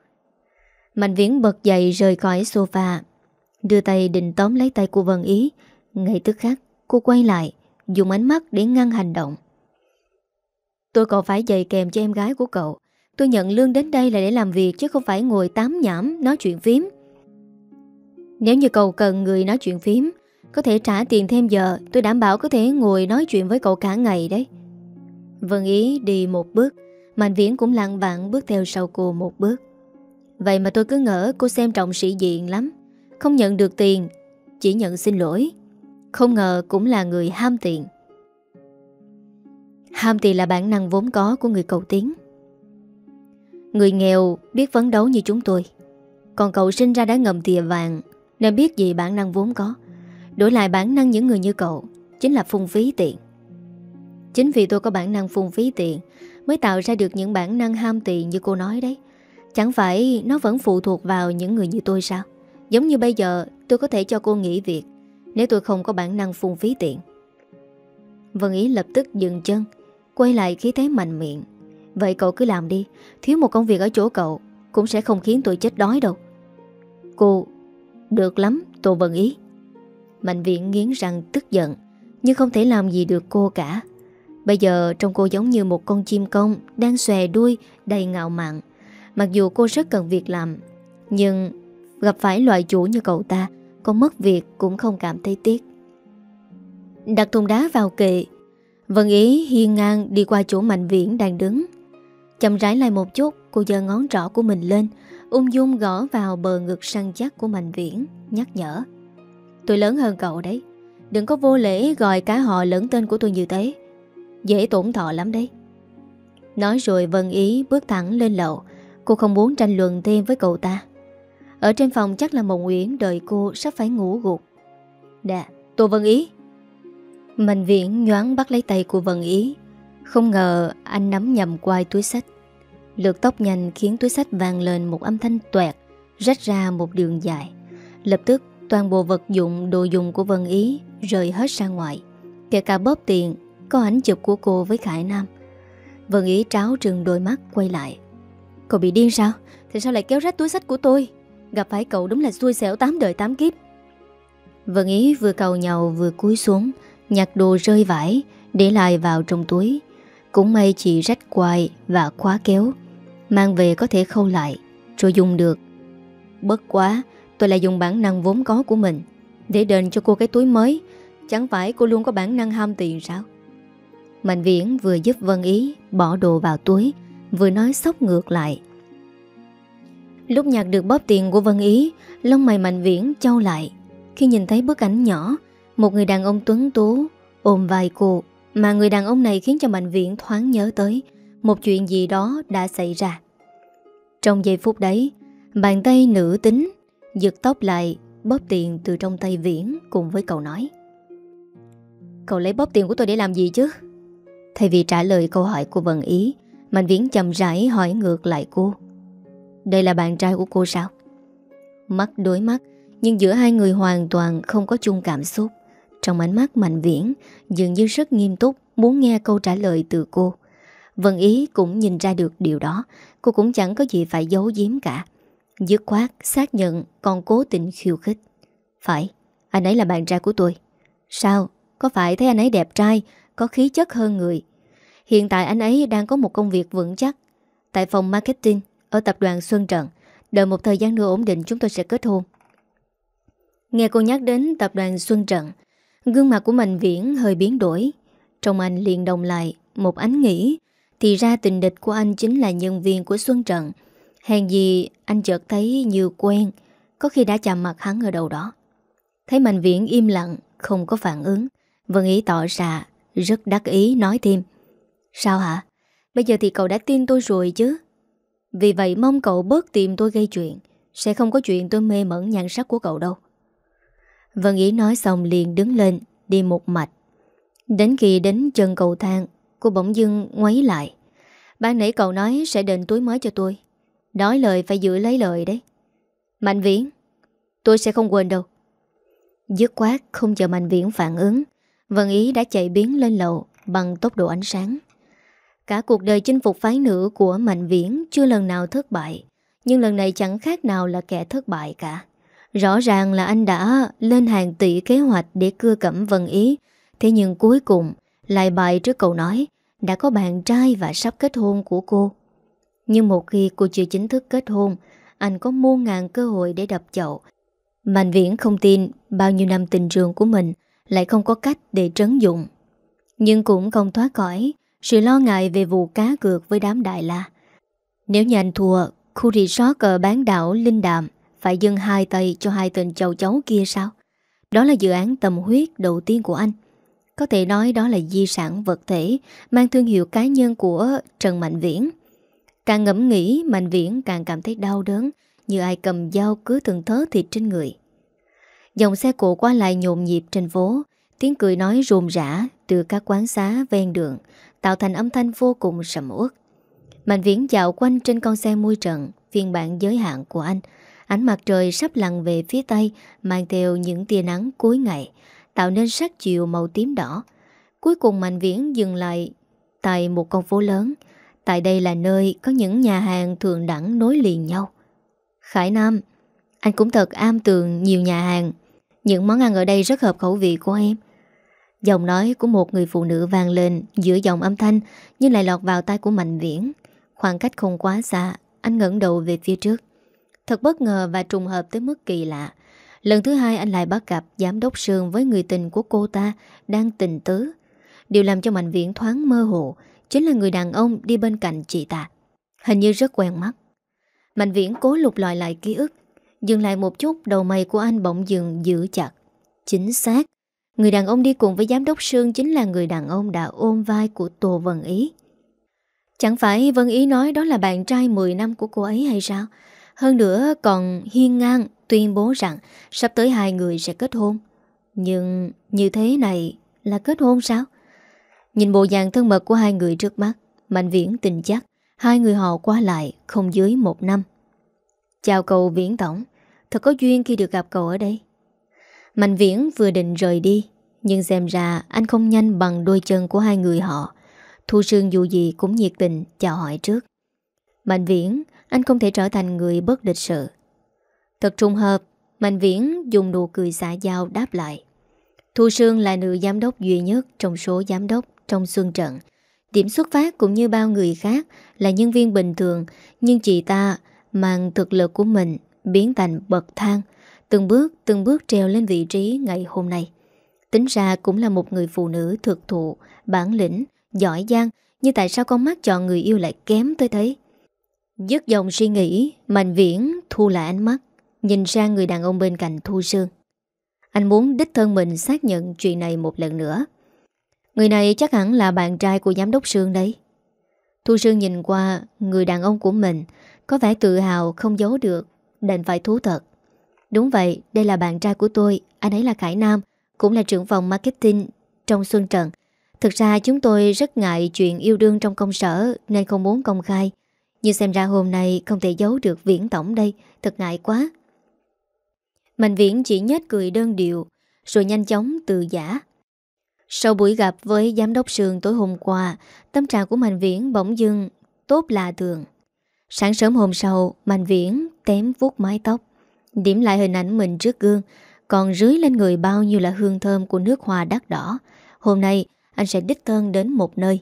Mạnh Viễn bật dậy rời khỏi sofa, Đưa tay định tóm lấy tay của Vân Ý. Ngay tức khắc, Cô quay lại, Dùng ánh mắt để ngăn hành động. Tôi còn phải dạy kèm cho em gái của cậu. Tôi nhận lương đến đây là để làm việc Chứ không phải ngồi tám nhảm nói chuyện phím. Nếu như cậu cần người nói chuyện phím có thể trả tiền thêm giờ, Tôi đảm bảo có thể ngồi nói chuyện với cậu cả ngày đấy. Vân Ý đi một bước, Mạnh Viễn cũng lặng bạn bước theo sau cô một bước. Vậy mà tôi cứ ngỡ cô xem trọng sĩ diện lắm, Không nhận được tiền, Chỉ nhận xin lỗi. Không ngờ cũng là người ham tiền. Ham tiền là bản năng vốn có của người cầu tiến. Người nghèo biết phấn đấu như chúng tôi. Còn cậu sinh ra đã ngầm tìa vàng, Nên biết gì bản năng vốn có. Đổi lại bản năng những người như cậu, Chính là phung phí tiền. Chính vì tôi có bản năng phung phí tiền, Mới tạo ra được những bản năng ham tiền như cô nói đấy. Chẳng phải nó vẫn phụ thuộc vào những người như tôi sao? Giống như bây giờ, tôi có thể cho cô nghỉ việc, Nếu tôi không có bản năng phung phí tiền. Vân Ý lập tức dừng chân, Quay lại khí thế mạnh miệng. Vậy cậu cứ làm đi, Thiếu một công việc ở chỗ cậu, Cũng sẽ không khiến tôi chết đói đâu. Cô, Được lắm, Tô Vân Ý. Mạnh viện nghiến răng tức giận, Nhưng không thể làm gì được cô cả. Bây giờ trông cô giống như một con chim công Đang xòe đuôi, đầy ngạo mạn. Mặc dù cô rất cần việc làm, Nhưng gặp phải loại chủ như cậu ta, Con mất việc cũng không cảm thấy tiếc. Đặt thùng đá vào kệ, Vân Ý hiên ngang đi qua chỗ Mạnh Viễn đang đứng. Chậm rãi lại một chút, Cô giơ ngón trỏ của mình lên, Ung dung gõ vào bờ ngực săn chắc của Mạnh Viễn, Nhắc nhở. Tôi lớn hơn cậu đấy. Đừng có vô lễ gọi cả họ lẫn tên của tôi như thế. Dễ tổn thọ lắm đấy. Nói rồi Vân Ý bước thẳng lên lầu. Cô không muốn tranh luận thêm với cậu ta. Ở trên phòng chắc là Mộng Nguyễn Đợi cô sắp phải ngủ gục. Đà, Tô Vân Ý. Mạnh viễn nhoáng bắt lấy tay của Vân Ý. Không ngờ anh nắm nhầm quai túi sách. Lượt tóc nhanh khiến túi sách vang lên một âm thanh tuẹt Rách ra một đường dài. Lập tức toàn bộ vật dụng, đồ dùng của Vân Ý Rời hết ra ngoài. Kể cả bóp tiền, Có ảnh chụp của cô với Khải Nam. Vân Ý tráo trừng đôi mắt quay lại. Cậu bị điên sao? Thì sao lại kéo rách túi sách của tôi? Gặp phải cậu đúng là xui xẻo tám đời tám kiếp. Vân Ý vừa cầu nhau vừa cúi xuống, Nhặt đồ rơi vải Để lại vào trong túi. Cũng may chỉ rách quài và khóa kéo, Mang về có thể khâu lại, Rồi dùng được. Bất quá tôi lại dùng bản năng vốn có của mình, Để đền cho cô cái túi mới. Chẳng phải cô luôn có bản năng ham tiền sao? Mạnh Viễn vừa giúp Vân Ý Bỏ đồ vào túi, Vừa nói sốc ngược lại. Lúc nhặt được bóp tiền của Vân Ý, Lông mày Mạnh Viễn trao lại. Khi nhìn thấy bức ảnh nhỏ, Một người đàn ông tuấn tú Ôm vai cô, Mà người đàn ông này khiến cho Mạnh Viễn thoáng nhớ tới Một chuyện gì đó đã xảy ra. Trong giây phút đấy, Bàn tay nữ tính Giật tóc lại, Bóp tiền từ trong tay Viễn Cùng với cậu nói. Cậu lấy bóp tiền của tôi để làm gì chứ? Thay vì trả lời câu hỏi của Vân Ý Mạnh Viễn chậm rãi hỏi ngược lại cô. Đây là bạn trai của cô sao? Mắt đối mắt, Nhưng giữa hai người hoàn toàn không có chung cảm xúc. Trong ánh mắt Mạnh Viễn, Dường như rất nghiêm túc Muốn nghe câu trả lời từ cô. Vân Ý cũng nhìn ra được điều đó, Cô cũng chẳng có gì phải giấu giếm cả. Dứt khoát xác nhận Còn cố tình khiêu khích. Phải, anh ấy là bạn trai của tôi. Sao, có phải thấy anh ấy đẹp trai Có khí chất hơn người? Hiện tại anh ấy đang có một công việc vững chắc. Tại phòng marketing Ở tập đoàn Xuân Trận Đợi một thời gian nữa ổn định chúng tôi sẽ kết hôn. Nghe cô nhắc đến tập đoàn Xuân Trận Gương mặt của Mạnh Viễn hơi biến đổi. Trong anh liền đồng lại Một ánh nghĩ. Thì ra tình địch của anh chính là nhân viên của Xuân Trận Hèn gì anh chợt thấy như quen, Có khi đã chạm mặt hắn ở đâu đó. Thấy Mạnh Viễn im lặng, Không có phản ứng. Vân Ý tỏ ra Rất đắc ý, nói thêm. Sao hả? Bây giờ thì cậu đã tin tôi rồi chứ? Vì vậy mong cậu bớt tìm tôi gây chuyện. Sẽ không có chuyện tôi mê mẩn nhan sắc của cậu đâu. Vân Ý nói xong liền đứng lên, Đi một mạch. Đến khi đến chân cầu thang, Cô bỗng dưng ngoáy lại. Ban nãy cậu nói sẽ đền túi mới cho tôi. Nói lời phải giữ lấy lời đấy. Mạnh Viễn, Tôi sẽ không quên đâu. Dứt quát không chờ Mạnh Viễn phản ứng, Vân Ý đã chạy biến lên lầu Bằng tốc độ ánh sáng. Cả cuộc đời chinh phục phái nữ của Mạnh Viễn Chưa lần nào thất bại, Nhưng lần này chẳng khác nào là kẻ thất bại cả. Rõ ràng là anh đã lên hàng tỷ kế hoạch để cưa cẩm Vân Ý, Thế nhưng cuối cùng lại bại trước câu nói, Đã có bạn trai và sắp kết hôn của cô. Nhưng một khi cô chưa chính thức kết hôn, Anh có muôn ngàn cơ hội để đập chậu. Mạnh Viễn không tin bao nhiêu năm tình trường của mình Lại không có cách để trấn dụng. Nhưng cũng không thoát khỏi Sự lo ngại về vụ cá cược với đám đại la. Nếu nhà anh thua, Khu resort ở bán đảo Linh Đàm Phải dâng hai tay cho hai tên châu cháu kia sao? Đó là dự án tầm huyết đầu tiên của anh. Có thể nói đó là di sản vật thể Mang thương hiệu cá nhân của Trần Mạnh Viễn. Càng ngẫm nghĩ Mạnh Viễn càng cảm thấy đau đớn, Như ai cầm dao cứ từng thớ thịt trên người. Dòng xe cộ qua lại nhộn nhịp trên phố Tiếng cười nói rùm rã Từ các quán xá ven đường, Tạo thành âm thanh vô cùng sầm uất. Mạnh viễn dạo quanh trên con xe mui trận Phiên bản giới hạn của anh. Ánh mặt trời sắp lặn về phía tây, Mang theo những tia nắng cuối ngày, Tạo nên sắc chiều màu tím đỏ. Cuối cùng Mạnh Viễn dừng lại Tại một con phố lớn Tại đây là nơi có những nhà hàng thường đẳng nối liền nhau. Khải Nam, Anh cũng thật am tường nhiều nhà hàng. Những món ăn ở đây rất hợp khẩu vị của em. Giọng nói của một người phụ nữ vang lên Giữa dòng âm thanh, Nhưng lại lọt vào tay của Mạnh Viễn. Khoảng cách không quá xa, Anh ngẩng đầu về phía trước. Thật bất ngờ và trùng hợp tới mức kỳ lạ. Lần thứ hai anh lại bắt gặp Giám đốc Sương với người tình của cô ta Đang tình tứ. Điều làm cho Mạnh Viễn thoáng mơ hồ. Chính là người đàn ông đi bên cạnh chị ta. Hình như rất quen mắt. Mạnh Viễn cố lục lọi lại ký ức, Dừng lại một chút, Đầu mày của anh bỗng dừng giữ chặt. Chính xác, Người đàn ông đi cùng với giám đốc Sương Chính là người đàn ông đã ôm vai của Tô Vân Ý. Chẳng phải Vân Ý nói đó là bạn trai 10 năm của cô ấy hay sao? Hơn nữa còn hiên ngang, tuyên bố rằng Sắp tới hai người sẽ kết hôn. Nhưng như thế này là kết hôn sao? Nhìn bộ dạng thân mật của hai người trước mắt, Mạnh Viễn tình chắc Hai người họ qua lại không dưới một năm. Chào cậu Viễn Tổng, Thật có duyên khi được gặp cậu ở đây. Mạnh Viễn vừa định rời đi, Nhưng xem ra anh không nhanh bằng đôi chân của hai người họ. Thu Sương dù gì cũng nhiệt tình chào hỏi trước. Mạnh Viễn, Anh không thể trở thành người bất lịch sự. Thật trùng hợp, Mạnh Viễn dùng nụ cười xã giao đáp lại. Thu Sương là nữ giám đốc duy nhất Trong số giám đốc trong xuân trận. Điểm xuất phát cũng như bao người khác Là nhân viên bình thường Nhưng chị ta mang thực lực của mình Biến thành bậc thang Từng bước từng bước treo lên vị trí ngày hôm nay. Tính ra cũng là một người phụ nữ thực thụ Bản lĩnh, giỏi giang Nhưng tại sao con mắt chọn người yêu lại kém tới thế? Dứt dòng suy nghĩ Mạnh viễn thu lại ánh mắt Nhìn sang người đàn ông bên cạnh Thu Sương. Anh muốn đích thân mình xác nhận chuyện này một lần nữa. Người này chắc hẳn là bạn trai của giám đốc Sương đấy Thu Sương nhìn qua người đàn ông của mình Có vẻ tự hào không giấu được Đành phải thú thật Đúng vậy, đây là bạn trai của tôi, anh ấy là Khải Nam, cũng là trưởng phòng marketing trong Xuân Trần. Thực ra chúng tôi rất ngại chuyện yêu đương trong công sở nên không muốn công khai. Nhưng xem ra hôm nay không thể giấu được Viễn Tổng đây, thật ngại quá. Mạnh Viễn chỉ nhếch cười đơn điệu, rồi nhanh chóng từ giả. Sau buổi gặp với giám đốc sườn tối hôm qua, tâm trạng của Mạnh Viễn bỗng dưng tốt lạ thường. Sáng sớm hôm sau, Mạnh Viễn tém vuốt mái tóc, điểm lại hình ảnh mình trước gương, còn rưới lên người bao nhiêu là hương thơm của nước hoa đắt đỏ. Hôm nay, anh sẽ đích thân đến một nơi.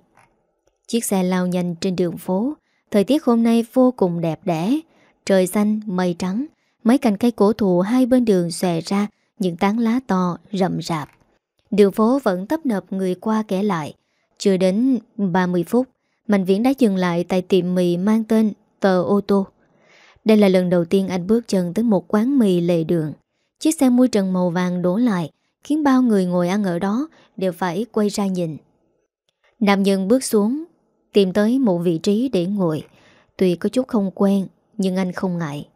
Chiếc xe lao nhanh trên đường phố, thời tiết hôm nay vô cùng đẹp đẽ, trời xanh, mây trắng, mấy cành cây cổ thụ hai bên đường xòe ra những tán lá to, rậm rạp. Đường phố vẫn tấp nập người qua kẻ lại. Chưa đến 30 phút, Mạnh Viễn đã dừng lại tại tiệm mì mang tên Tờ Ô Tô. Đây là lần đầu tiên anh bước chân tới một quán mì lề đường. Chiếc xe mui trần màu vàng đổ lại, khiến bao người ngồi ăn ở đó đều phải quay ra nhìn. Nam nhân bước xuống, tìm tới một vị trí để ngồi. Tuy có chút không quen, nhưng anh không ngại.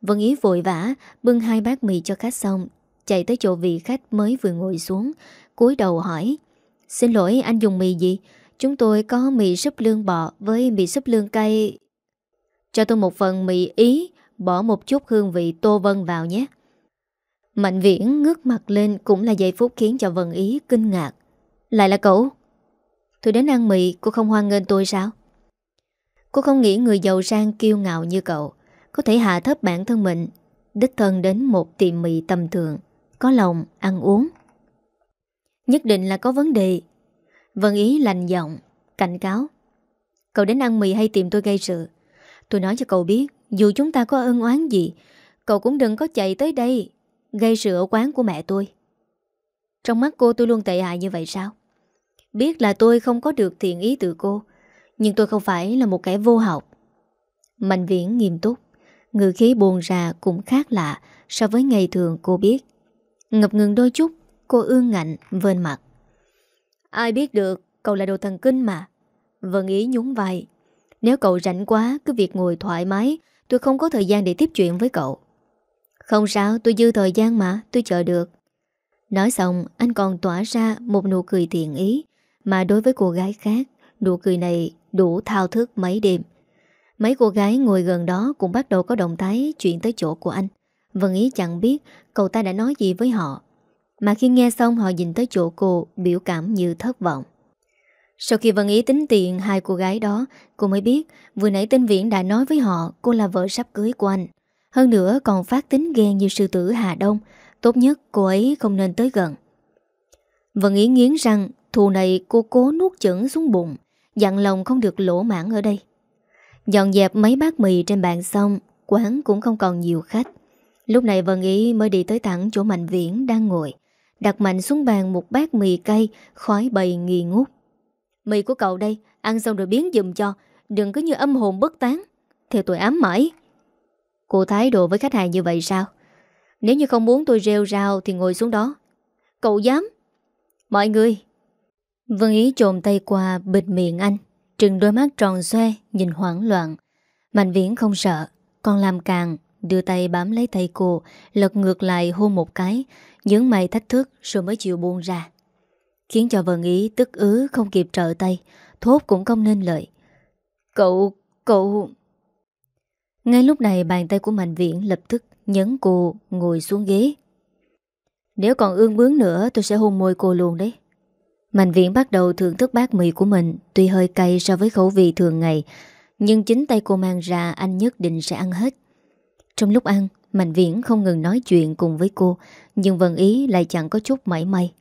Vân Ý vội vã bưng hai bát mì cho khách xong, chạy tới chỗ vị khách mới vừa ngồi xuống, cúi đầu hỏi Xin lỗi anh dùng mì gì? Chúng tôi có mì súp lương bò với mì súp lương cay. Cho tôi một phần mì ý, bỏ một chút hương vị tô vân vào nhé. Mạnh viễn ngước mặt lên cũng là giây phút khiến cho Vân Ý kinh ngạc. Lại là cậu? Tôi đến ăn mì, cô không hoan nghênh tôi sao? Cô không nghĩ người giàu sang kiêu ngạo như cậu có thể hạ thấp bản thân mình, đích thân đến một tiệm mì tầm thường, có lòng ăn uống. Nhất định là có vấn đề. Vân Ý lành giọng, cảnh cáo. Cậu đến ăn mì hay tìm tôi gây sự? Tôi nói cho cậu biết, dù chúng ta có ân oán gì, cậu cũng đừng có chạy tới đây, gây sự ở quán của mẹ tôi. Trong mắt cô tôi luôn tệ hại như vậy sao? Biết là tôi không có được thiện ý từ cô, nhưng tôi không phải là một kẻ vô học. Mạnh viễn nghiêm túc, Ngự khí buồn ra cũng khác lạ so với ngày thường cô biết. Ngập ngừng đôi chút, cô ương ngạnh, vên mặt. Ai biết được, cậu là đồ thần kinh mà. Vân ý nhún vai. Nếu cậu rảnh quá, cứ việc ngồi thoải mái, tôi không có thời gian để tiếp chuyện với cậu. Không sao, tôi dư thời gian mà, tôi chờ được. Nói xong, anh còn tỏa ra một nụ cười thiện ý, mà đối với cô gái khác, nụ cười này đủ thao thức mấy đêm. Mấy cô gái ngồi gần đó cũng bắt đầu có động thái chuyện tới chỗ của anh. Vân Ý chẳng biết cậu ta đã nói gì với họ. Mà khi nghe xong họ nhìn tới chỗ cô biểu cảm như thất vọng. Sau khi Vân Ý tính tiền hai cô gái đó, cô mới biết vừa nãy tên Viễn đã nói với họ cô là vợ sắp cưới của anh. Hơn nữa còn phát tính ghen như sư tử Hà Đông, tốt nhất cô ấy không nên tới gần. Vân Ý nghiến rằng thù này cô cố nuốt chửng xuống bụng, dặn lòng không được lỗ mãn ở đây. Dọn dẹp mấy bát mì trên bàn xong Quán cũng không còn nhiều khách Lúc này Vân Ý mới đi tới thẳng chỗ Mạnh Viễn đang ngồi Đặt mạnh xuống bàn một bát mì cay, Khói bầy nghi ngút. Mì của cậu đây, Ăn xong rồi biến dùm cho, Đừng cứ như âm hồn bất tán. Theo tôi ám mãi. Cô thái độ với khách hàng như vậy sao? Nếu như không muốn tôi rêu rao Thì ngồi xuống đó. Cậu dám? Mọi người. Vân Ý trồm tay qua, bịt miệng anh, Trừng đôi mắt tròn xoe, Nhìn hoảng loạn. Mạnh viễn không sợ, Còn làm càng, Đưa tay bám lấy tay cô, Lật ngược lại hôn một cái Nhướng mày thách thức rồi mới chịu buông ra. Khiến cho vần ý tức ứ Không kịp trợ tay Thốt cũng không nên lợi Cậu, cậu Ngay lúc này bàn tay của Mạnh Viễn lập tức nhấn cô ngồi xuống ghế. Nếu còn ương bướng nữa tôi sẽ hôn môi cô luôn đấy. Mạnh viễn bắt đầu thưởng thức bát mì của mình Tuy hơi cay so với khẩu vị thường ngày Nhưng chính tay cô mang ra Anh nhất định sẽ ăn hết. Trong lúc ăn Mạnh viễn không ngừng nói chuyện cùng với cô, Nhưng Vân Ý lại chẳng có chút mảy may.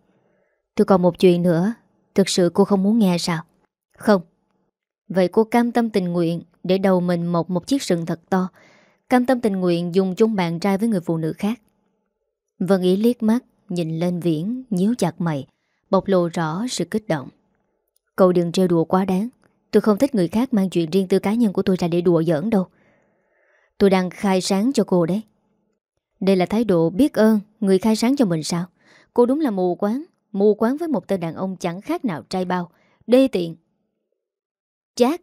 Tôi còn một chuyện nữa, Thực sự cô không muốn nghe sao? Không. Vậy cô cam tâm tình nguyện Để đầu mình mọc một chiếc sừng thật to, Cam tâm tình nguyện dùng chung bạn trai với người phụ nữ khác. Vân Ý liếc mắt, Nhìn lên Viễn, nhíu chặt mày, Bộc lộ rõ sự kích động. Cậu đừng trêu đùa quá đáng, Tôi không thích người khác mang chuyện riêng tư cá nhân của tôi ra để đùa giỡn đâu. Tôi đang khai sáng cho cô đấy. Đây là thái độ biết ơn Người khai sáng cho mình sao? Cô đúng là mù quáng Mù quáng với một tên đàn ông chẳng khác nào trai bao Đê tiện. Chát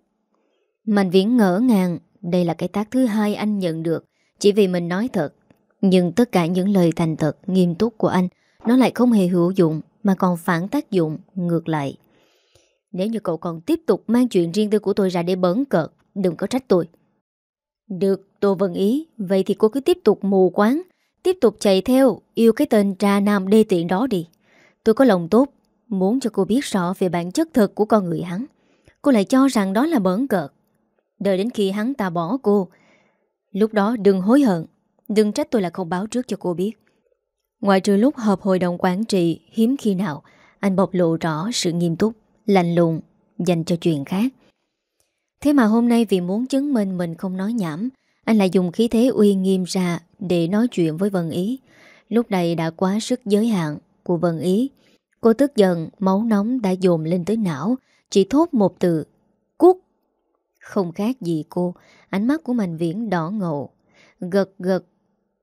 Mạnh viễn ngỡ ngàng Đây là cái tác thứ hai anh nhận được Chỉ vì mình nói thật. Nhưng tất cả những lời thành thật, nghiêm túc của anh Nó lại không hề hữu dụng Mà còn phản tác dụng ngược lại. Nếu như cậu còn tiếp tục mang chuyện riêng tư của tôi ra để bấn cợt Đừng có trách tôi. Được, tôi Vân ý. Vậy thì cô cứ tiếp tục mù quáng Tiếp tục chạy theo Yêu cái tên trà nam đê tiện đó đi. Tôi có lòng tốt Muốn cho cô biết rõ về bản chất thật của con người hắn. Cô lại cho rằng đó là bẩn cợt. Đợi đến khi hắn ta bỏ cô Lúc đó đừng hối hận. Đừng trách tôi là không báo trước cho cô biết. Ngoài trừ lúc họp hội đồng quản trị Hiếm khi nào Anh bộc lộ rõ sự nghiêm túc Lạnh lùng Dành cho chuyện khác. Thế mà hôm nay vì muốn chứng minh mình không nói nhảm, Anh lại dùng khí thế uy nghiêm ra Để nói chuyện với Vân Ý. Lúc này đã quá sức giới hạn Của Vân Ý. Cô tức giận, Máu nóng đã dồn lên tới não, Chỉ thốt một từ, Cút! Không khác gì cô, Ánh mắt của Mạnh Viễn đỏ ngộ Gật gật,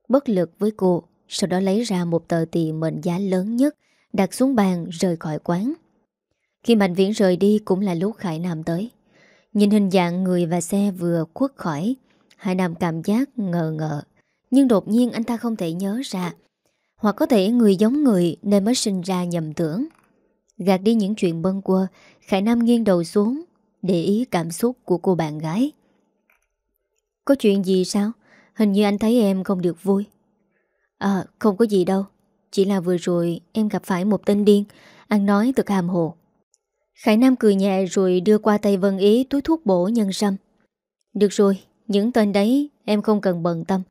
Bất lực với cô, Sau đó lấy ra một tờ tiền mệnh giá lớn nhất, Đặt xuống bàn, rời khỏi quán. Khi Mạnh Viễn rời đi Cũng là lúc Khải Nam tới. Nhìn hình dạng người và xe vừa khuất khỏi, Hải Nam cảm giác ngờ ngờ Nhưng đột nhiên anh ta không thể nhớ ra. Hoặc có thể người giống người Nên mới sinh ra nhầm tưởng. Gạt đi những chuyện bâng quơ, Khải Nam nghiêng đầu xuống, Để ý cảm xúc của cô bạn gái. Có chuyện gì sao? Hình như anh thấy em không được vui. À không có gì đâu. Chỉ là vừa rồi em gặp phải một tên điên. Ăn nói thật hàm hồ. Khải Nam cười nhẹ rồi đưa qua tay Vân Ý túi thuốc bổ nhân sâm. Được rồi, Những tên đấy em không cần bận tâm.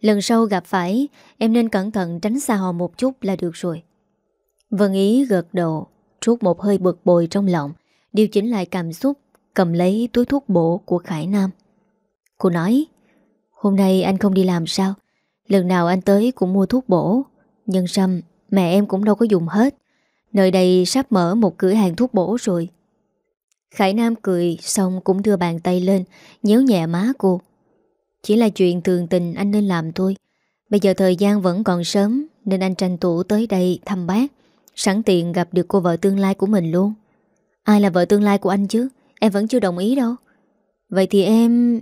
Lần sau gặp phải, Em nên cẩn thận tránh xa họ một chút là được rồi. Vân Ý gật đầu, Trút một hơi bực bồi trong lòng, Điều chỉnh lại cảm xúc, Cầm lấy túi thuốc bổ của Khải Nam. Cô nói, Hôm nay anh không đi làm sao? Lần nào anh tới cũng mua thuốc bổ, Nhân sâm mẹ em cũng đâu có dùng hết. Nơi đây sắp mở một cửa hàng thuốc bổ rồi. Khải Nam cười Xong cũng đưa bàn tay lên, Nhéo nhẹ má cô. Chỉ là chuyện thường tình anh nên làm thôi. Bây giờ thời gian vẫn còn sớm, Nên anh tranh thủ tới đây thăm bác, Sẵn tiện gặp được cô vợ tương lai của mình luôn. Ai là vợ tương lai của anh chứ? Em vẫn chưa đồng ý đâu. Vậy thì em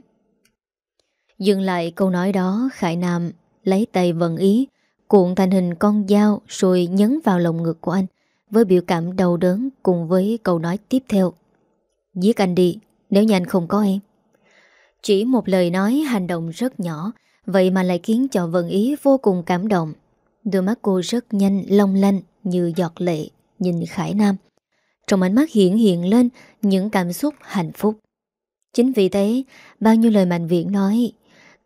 Dừng lại câu nói đó, Khải Nam lấy tay vận ý, Cuộn thành hình con dao Rồi nhấn vào lồng ngực của anh. Với biểu cảm đau đớn cùng với câu nói tiếp theo. Giết anh đi, Nếu như anh không có em. Chỉ một lời nói hành động rất nhỏ, Vậy mà lại khiến cho Vân Ý vô cùng cảm động. Đôi mắt cô rất nhanh, long lanh Như giọt lệ, Nhìn Khải Nam. Trong ánh mắt hiện hiện lên Những cảm xúc hạnh phúc. Chính vì thế, Bao nhiêu lời mạnh viện nói,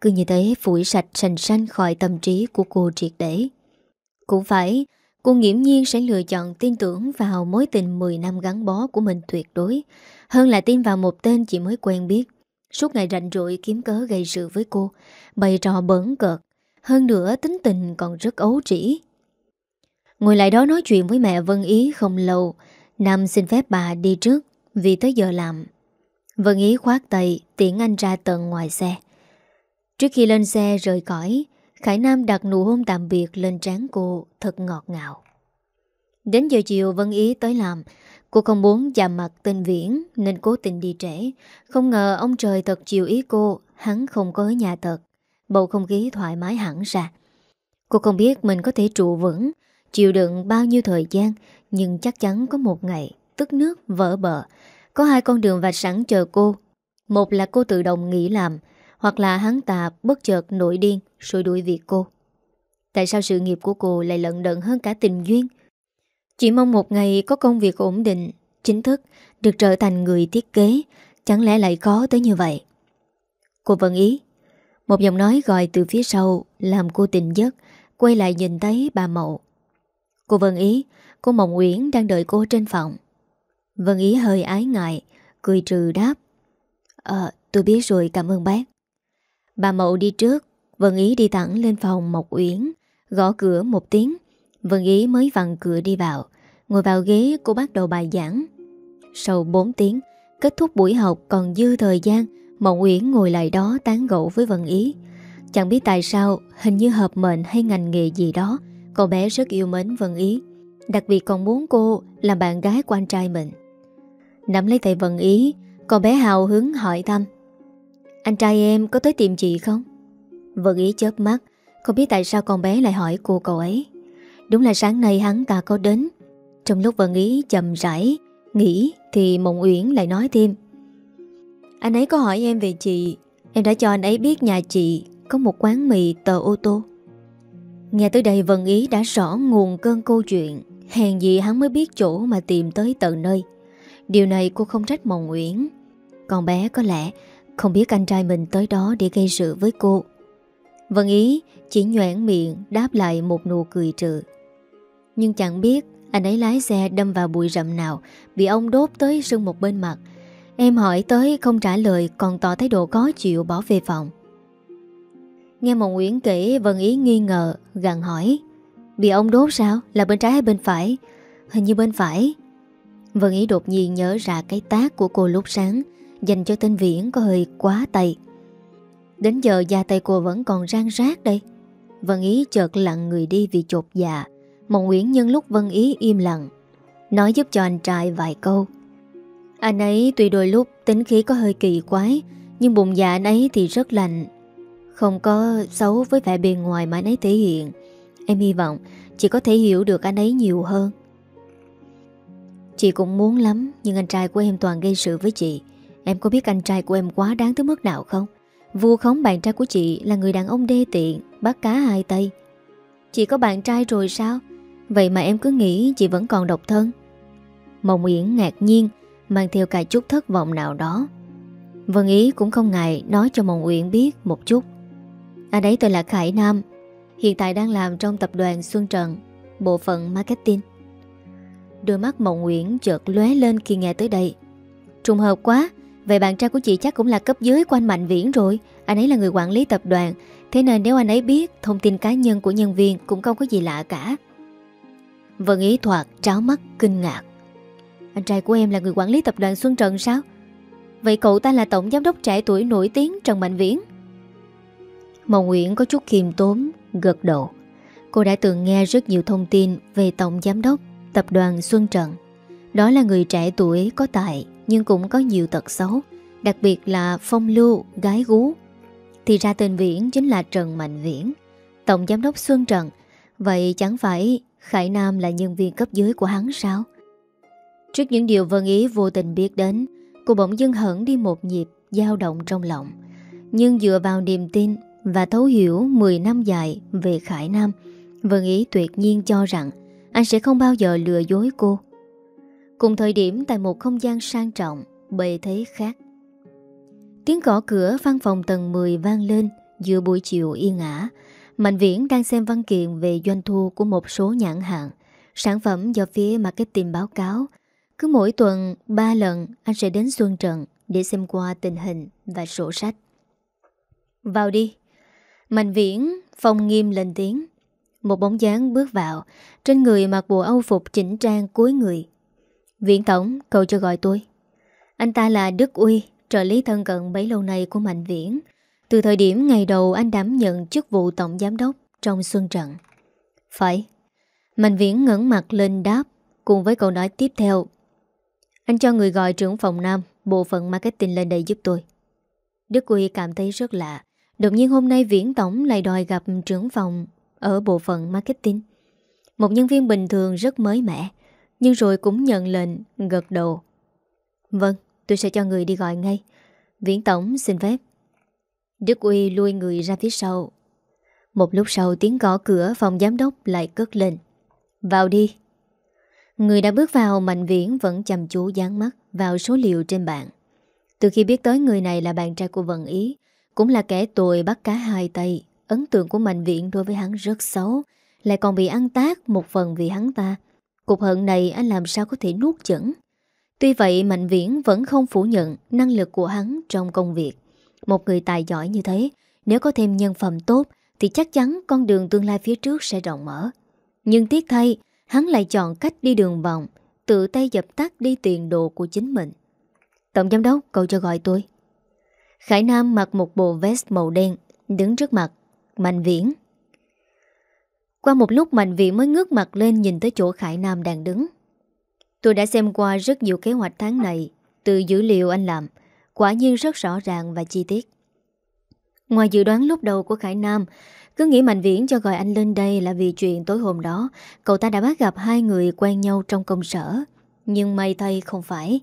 cứ như thế phủi sạch sành xanh khỏi tâm trí của cô triệt để. Cũng phải Cô nghiễm nhiên sẽ lựa chọn tin tưởng vào mối tình 10 năm gắn bó của mình tuyệt đối, Hơn là tin vào một tên chỉ mới quen biết. Suốt ngày rảnh rỗi kiếm cớ gây sự với cô, Bày trò bẩn cợt, Hơn nữa tính tình còn rất ấu trĩ. Ngồi lại đó nói chuyện với mẹ Vân Ý không lâu, Nam xin phép bà đi trước, Vì tới giờ làm. Vân Ý khoát tay, tiễn anh ra tận ngoài xe. Trước khi lên xe rời cõi Khải Nam đặt nụ hôn tạm biệt lên trán cô, thật ngọt ngào. Đến giờ chiều Vân Ý tới làm. Cô không muốn chạm mặt tên Viễn, Nên cố tình đi trễ. Không ngờ ông trời thật chiều ý cô, Hắn không có ở nhà thật. Bầu không khí thoải mái hẳn ra. Cô không biết mình có thể trụ vững, Chịu đựng bao nhiêu thời gian, Nhưng chắc chắn có một ngày, Tức nước vỡ bờ. Có hai con đường vạch sẵn chờ cô. Một là cô tự động nghỉ làm hoặc là hắn ta bất chợt nổi điên, Rồi đuổi việc cô. Tại sao sự nghiệp của cô lại lận đận hơn cả tình duyên? Chỉ mong một ngày có công việc ổn định, Chính thức Được trở thành người thiết kế, Chẳng lẽ lại khó tới như vậy? Cô vẫn ý. Một giọng nói gọi từ phía sau Làm cô tỉnh giấc, Quay lại nhìn thấy bà Mậu. Cô Vân Ý, Cô Mộng Uyển đang đợi cô trên phòng. Vân Ý hơi ái ngại, Cười trừ đáp. Ờ tôi biết rồi, cảm ơn bác. Bà Mậu đi trước, Vân Ý đi thẳng lên phòng Mộc Uyển, Gõ cửa một tiếng. Vân Ý mới vặn cửa đi vào. Ngồi vào ghế, cô bắt đầu bài giảng. Sau 4 tiếng, Kết thúc buổi học còn dư thời gian Mộng Uyển ngồi lại đó tán gẫu với Vân Ý. Chẳng biết tại sao, Hình như hợp mệnh hay ngành nghề gì đó, Cậu bé rất yêu mến Vân Ý. Đặc biệt còn muốn cô làm bạn gái của anh trai mình. Nắm lấy tay Vân Ý, Cậu bé hào hứng hỏi thăm anh trai em có tới tìm chị không? Vân ý chớp mắt, Không biết tại sao con bé lại hỏi cô cậu ấy. Đúng là sáng nay hắn ta có đến. Trong lúc Vân Ý chậm rãi Nghĩ thì Mộng Uyển lại nói thêm. Anh ấy có hỏi em về chị. Em đã cho anh ấy biết nhà chị Có một quán mì tờ ô tô. Nghe tới đây Vân Ý đã rõ nguồn cơn câu chuyện. Hèn gì hắn mới biết chỗ mà tìm tới tận nơi. Điều này cô không trách Mộng Uyển. Con bé có lẽ không biết anh trai mình tới đó để gây sự với cô. Vân Ý, chỉ nhoảng miệng, đáp lại một nụ cười trừ. Nhưng chẳng biết anh ấy lái xe đâm vào bụi rậm nào, Bị ông đốt tới sưng một bên mặt. Em hỏi tới không trả lời, Còn tỏ thái độ có chịu bỏ về phòng. Nghe Mộng Nguyễn kể, Vân Ý nghi ngờ Gặn hỏi, Bị ông đốt sao? Là bên trái hay bên phải? Hình như bên phải. Vân Ý đột nhiên nhớ ra cái tác của cô lúc sáng. Dành cho tên Viễn có hơi quá tay. Đến giờ da tay cô vẫn còn rang rác đây. Vân Ý chợt lặng người đi vì chột dạ. Mộng Nguyễn nhân lúc Vân Ý im lặng, Nói giúp cho anh trai vài câu. Anh ấy tuy đôi lúc tính khí có hơi kỳ quái, Nhưng bụng dạ anh ấy thì rất lành. Không có xấu với vẻ bề ngoài mà anh ấy thể hiện. Em hy vọng chị có thể hiểu được anh ấy nhiều hơn. Chị cũng muốn lắm, Nhưng anh trai của em toàn gây sự với chị. Em có biết anh trai của em quá đáng tới mức nào không? Vu khống bạn trai của chị là người đàn ông đê tiện, Bắt cá hai tay. Chị có bạn trai rồi sao? Vậy mà em cứ nghĩ chị vẫn còn độc thân. Mộng Yến ngạc nhiên, Mang theo cả chút thất vọng nào đó. Vân Ý cũng không ngại Nói cho Mộng Uyển biết một chút. Anh ấy tên là Khải Nam, Hiện tại đang làm trong tập đoàn Xuân Trần, Bộ phận marketing. Đôi mắt Mộng Uyển chợt lóe lên khi nghe tới đây. Trùng hợp quá Vậy bạn trai của chị chắc cũng là cấp dưới của anh Mạnh Viễn rồi. Anh ấy là người quản lý tập đoàn. Thế nên nếu anh ấy biết, Thông tin cá nhân của nhân viên Cũng không có gì lạ cả. Vân Ý thoạt, tráo mắt, kinh ngạc. Anh trai của em là người quản lý tập đoàn Xuân Trần sao? Vậy cậu ta là tổng giám đốc trẻ tuổi nổi tiếng Trần Mạnh Viễn. Mộng Nguyễn có chút khiêm tốn, Gật đầu. Cô đã từng nghe rất nhiều thông tin Về tổng giám đốc tập đoàn Xuân Trần. Đó là người trẻ tuổi có tài nhưng cũng có nhiều tật xấu Đặc biệt là phong lưu, gái gú Thì ra tên Viễn chính là Trần Mạnh Viễn Tổng giám đốc Xuân Trần Vậy chẳng phải Khải Nam là nhân viên cấp dưới của hắn sao? Trước những điều Vân Ý vô tình biết đến, cô bỗng dưng hẳn đi một nhịp, dao động trong lòng. Nhưng dựa vào niềm tin và thấu hiểu 10 năm dài về Khải Nam, Vân Ý tuyệt nhiên cho rằng anh sẽ không bao giờ lừa dối cô. Cùng thời điểm tại một không gian sang trọng, bề thế khác. Tiếng gõ cửa văn phòng tầng 10 vang lên giữa buổi chiều yên ả, Mạnh Viễn đang xem văn kiện về doanh thu của một số nhãn hàng, sản phẩm do phía marketing báo cáo. Cứ mỗi tuần 3 lần anh sẽ đến Xuân Trận để xem qua tình hình và sổ sách. Vào đi. Mạnh Viễn phong nghiêm lên tiếng. Một bóng dáng bước vào, trên người mặc bộ âu phục chỉnh trang cuối người. Viện Tổng, cậu cho gọi tôi. Anh ta là Đức Uy, trợ lý thân cận bấy lâu nay của Mạnh Viễn, từ thời điểm ngày đầu anh đảm nhận chức vụ tổng giám đốc trong Xuân Trận. Phải. Mạnh Viễn ngẩn mặt lên đáp cùng với câu nói tiếp theo. Anh cho người gọi trưởng phòng Nam, bộ phận marketing lên đây giúp tôi. Đức Uy cảm thấy rất lạ. Đột nhiên hôm nay Viễn Tổng lại đòi gặp trưởng phòng ở bộ phận marketing. Một nhân viên bình thường rất mới mẻ, nhưng rồi cũng nhận lệnh gật đầu. Vâng, tôi sẽ cho người đi gọi ngay. Viễn Tổng xin phép. Đức Uy lui người ra phía sau. Một lúc sau tiếng gõ cửa phòng giám đốc lại cất lên. Vào đi. Người đã bước vào Mạnh Viễn vẫn chăm chú dán mắt vào số liệu trên bàn Từ khi biết tới người này là bạn trai của vận Ý Cũng là kẻ tội bắt cá hai tay Ấn tượng của Mạnh Viễn đối với hắn rất xấu Lại còn bị ăn tác một phần vì hắn ta. Cục hận này anh làm sao có thể nuốt chẩn Tuy vậy Mạnh Viễn vẫn không phủ nhận năng lực của hắn trong công việc một người tài giỏi như thế, nếu có thêm nhân phẩm tốt, thì chắc chắn con đường tương lai phía trước sẽ rộng mở. Nhưng tiếc thay, hắn lại chọn cách đi đường vòng, tự tay dập tắt đi tiền đồ của chính mình. Tổng giám đốc, cậu cho gọi tôi. Khải Nam mặc một bộ vest màu đen, đứng trước mặt, Mạnh Viễn. Qua một lúc Mạnh Viễn mới ngước mặt lên nhìn tới chỗ Khải Nam đang đứng. Tôi đã xem qua rất nhiều kế hoạch tháng này, từ dữ liệu anh làm, Quả nhiên rất rõ ràng và chi tiết. Ngoài dự đoán lúc đầu của Khải Nam Cứ nghĩ Mạnh Viễn cho gọi anh lên đây là vì chuyện tối hôm đó Cậu ta đã bắt gặp hai người quen nhau trong công sở. Nhưng may thay không phải.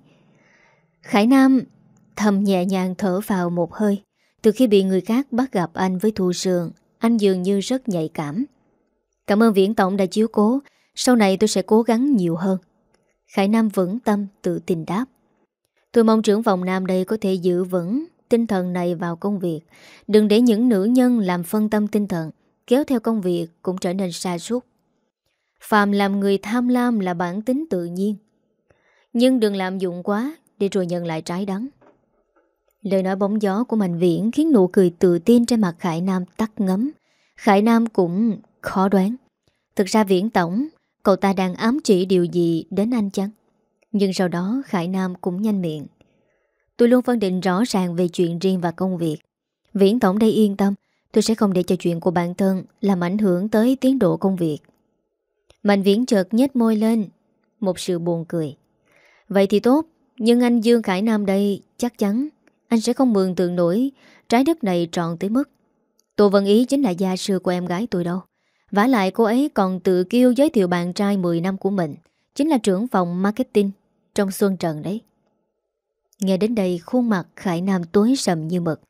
Khải Nam thầm nhẹ nhàng thở vào một hơi. Từ khi bị người khác bắt gặp anh với Thu Sương Anh dường như rất nhạy cảm. Cảm ơn Viễn Tổng đã chiếu cố. Sau này tôi sẽ cố gắng nhiều hơn. Khải Nam vững tâm, tự tin đáp. Tôi mong trưởng phòng Nam đây có thể giữ vững tinh thần này vào công việc. Đừng để những nữ nhân làm phân tâm tinh thần, Kéo theo công việc cũng trở nên xa suốt Phạm làm người tham lam là bản tính tự nhiên. Nhưng đừng làm dụng quá Để rồi nhận lại trái đắng. Lời nói bóng gió của Mạnh Viễn Khiến nụ cười tự tin trên mặt Khải Nam tắt ngấm. Khải Nam cũng khó đoán. Thực ra Viễn Tổng, Cậu ta đang ám chỉ điều gì đến anh chăng? Nhưng sau đó, Khải Nam cũng nhanh miệng. Tôi luôn phân định rõ ràng về chuyện riêng và công việc. Viễn Tổng đây yên tâm, Tôi sẽ không để cho chuyện của bản thân Làm ảnh hưởng tới tiến độ công việc. Mạnh Viễn chợt nhếch môi lên, Một sự buồn cười. Vậy thì tốt, Nhưng anh Dương Khải Nam đây chắc chắn Anh sẽ không mường tượng nổi Trái đất này trọn tới mức. Tô Vân Ý chính là gia sư của em gái tôi đâu vả lại cô ấy còn tự kêu giới thiệu bạn trai 10 năm của mình, Chính là trưởng phòng marketing Trong Xuân Trần đấy. Nghe đến đây, khuôn mặt Khải Nam tối sầm như mực.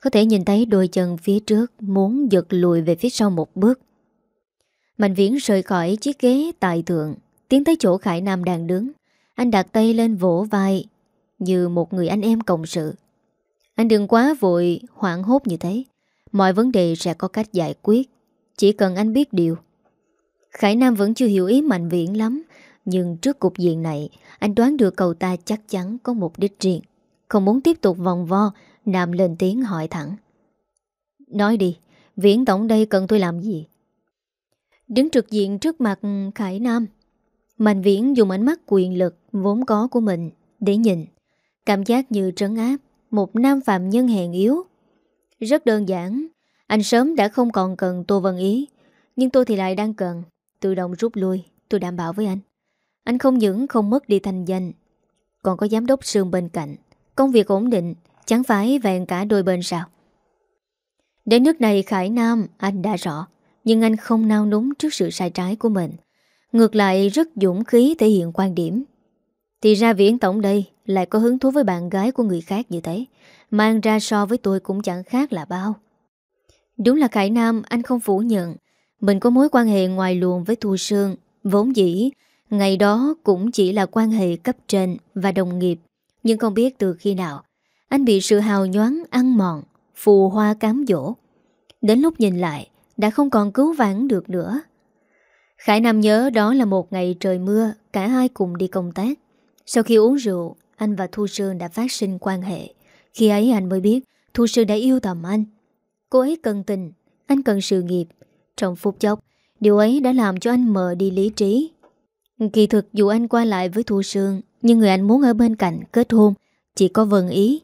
Có thể nhìn thấy đôi chân phía trước Muốn giật lùi về phía sau một bước. Mạnh viễn rời khỏi chiếc ghế tại thượng, Tiến tới chỗ Khải Nam đang đứng. Anh đặt tay lên vỗ vai Như một người anh em cộng sự. Anh đừng quá vội hoảng hốt như thế. Mọi vấn đề sẽ có cách giải quyết. Chỉ cần anh biết điều. Khải Nam vẫn chưa hiểu ý Mạnh Viễn lắm, Nhưng trước cục diện này, Anh đoán được cậu ta chắc chắn có mục đích riêng. Không muốn tiếp tục vòng vo, Nam lên tiếng hỏi thẳng. Nói đi, Viễn Tổng đây cần tôi làm gì? Đứng trực diện trước mặt Khải Nam, Mạnh Viễn dùng ánh mắt quyền lực Vốn có của mình Để nhìn. Cảm giác như trấn áp Một nam phạm nhân hèn yếu. Rất đơn giản anh sớm đã không còn cần Tô Vân Ý, Nhưng tôi thì lại đang cần. Tự động rút lui, Tôi đảm bảo với anh. Anh không những không mất đi thành danh, Còn có giám đốc Sương bên cạnh. Công việc ổn định, Chẳng phải vẹn cả đôi bên sao? Đến nước này Khải Nam, Anh đã rõ, Nhưng anh không nao núng trước sự sai trái của mình. Ngược lại, rất dũng khí thể hiện quan điểm. Thì ra viễn tổng đây Lại có hứng thú với bạn gái của người khác như thế, Mang ra so với tôi cũng chẳng khác là bao. Đúng là Khải Nam, anh không phủ nhận. Mình có mối quan hệ ngoài luồng với Thu Sương, Vốn dĩ, Ngày đó cũng chỉ là quan hệ cấp trên Và đồng nghiệp. Nhưng không biết từ khi nào, Anh bị sự hào nhoáng, ăn mòn, Phù hoa cám dỗ. Đến lúc nhìn lại, Đã không còn cứu vãn được nữa. Khải Nam nhớ đó là một ngày trời mưa, Cả hai cùng đi công tác. Sau khi uống rượu, Anh và Thu Sương đã phát sinh quan hệ. Khi ấy anh mới biết Thu Sương đã yêu tầm anh. Cô ấy cần tình, Anh cần sự nghiệp. Trong phút chốc, Điều ấy đã làm cho anh mờ đi lý trí. Kỳ thực, dù anh qua lại với Thu Sương, Nhưng người anh muốn ở bên cạnh kết hôn Chỉ có vần ý.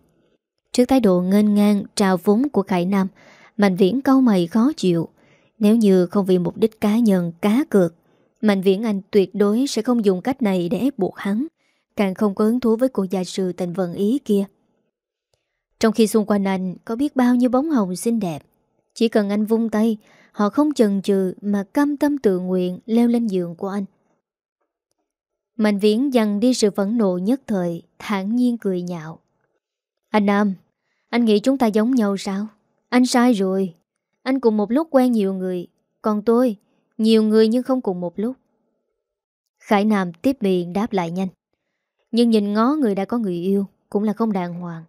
Trước thái độ ngênh ngang, trào vốn của Khải Nam, Mạnh viễn câu mày khó chịu. Nếu như không vì mục đích cá nhân, cá cược, Mạnh viễn anh tuyệt đối sẽ không dùng cách này để ép buộc hắn, Càng không có hứng thú với cô gia sư tình vận ý kia. Trong khi xung quanh anh có biết bao nhiêu bóng hồng xinh đẹp, Chỉ cần anh vung tay, Họ không chần chừ mà cam tâm tự nguyện leo lên giường của anh. Mạnh viễn dằn đi sự phẫn nộ nhất thời, thản nhiên cười nhạo. Anh Nam, Anh nghĩ chúng ta giống nhau sao? Anh sai rồi. Anh cùng một lúc quen nhiều người, Còn tôi, Nhiều người nhưng không cùng một lúc. Khải Nam tiếp miệng đáp lại nhanh. Nhưng nhìn ngó người đã có người yêu, Cũng là không đàng hoàng.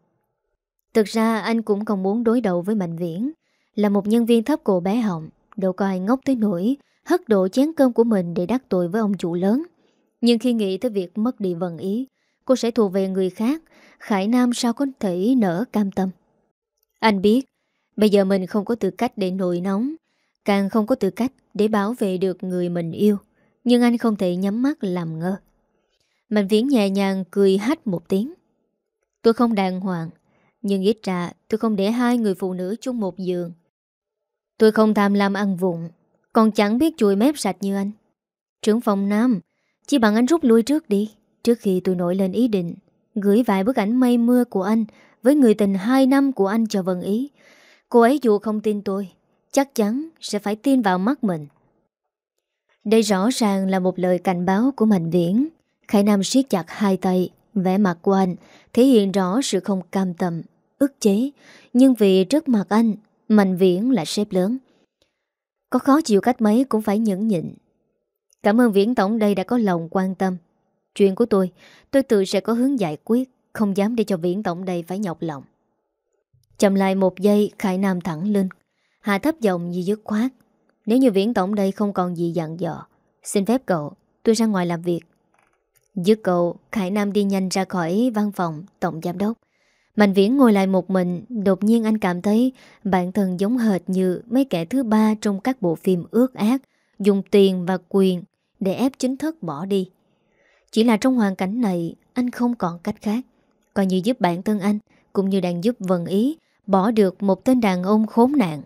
Thực ra, anh cũng không muốn đối đầu với Mạnh Viễn. Là một nhân viên thấp cổ bé họng, Đâu có ai ngốc tới nỗi Hất độ chén cơm của mình để đắc tội với ông chủ lớn. Nhưng khi nghĩ tới việc mất đi vần ý, Cô sẽ thuộc về người khác, Khải Nam sao có thể nở cam tâm? Anh biết, Bây giờ mình không có tư cách để nổi nóng, Càng không có tư cách để bảo vệ được người mình yêu, Nhưng anh không thể nhắm mắt làm ngơ. Mạnh viễn nhẹ nhàng cười hát một tiếng. Tôi không đàng hoàng nhưng ít ra tôi không để hai người phụ nữ chung một giường Tôi không tham lam ăn vụng Còn chẳng biết chùi mép sạch như anh Trưởng phòng Nam Chỉ bằng anh rút lui trước đi Trước khi tôi nổi lên ý định Gửi vài bức ảnh mây mưa của anh Với người tình 2 năm của anh cho Vân Ý Cô ấy dù không tin tôi chắc chắn sẽ phải tin vào mắt mình. Đây rõ ràng là một lời cảnh báo của Mạnh Viễn. Khải Nam siết chặt hai tay, vẻ mặt của anh thể hiện rõ sự không cam tâm, ức chế. Nhưng vì trước mặt anh, Mạnh Viễn là sếp lớn. Có khó chịu cách mấy cũng phải nhẫn nhịn. Cảm ơn Viễn Tổng đây đã có lòng quan tâm. Chuyện của tôi, tôi tự sẽ có hướng giải quyết, không dám để cho Viễn Tổng đây phải nhọc lòng. Chậm lại một giây, Khải Nam thẳng lên. Hạ thấp giọng như dứt khoát. Nếu như Viễn Tổng đây không còn gì dặn dò, xin phép cậu, tôi ra ngoài làm việc. Dứt cậu, Khải Nam đi nhanh ra khỏi văn phòng Tổng Giám Đốc. Mạnh Viễn ngồi lại một mình, đột nhiên anh cảm thấy bản thân giống hệt như mấy kẻ thứ ba trong các bộ phim ước ác, dùng tiền và quyền để ép chính thức bỏ đi. Chỉ là trong hoàn cảnh này, anh không còn cách khác. Coi như giúp bản thân anh, cũng như đang giúp Vân Ý bỏ được một tên đàn ông khốn nạn.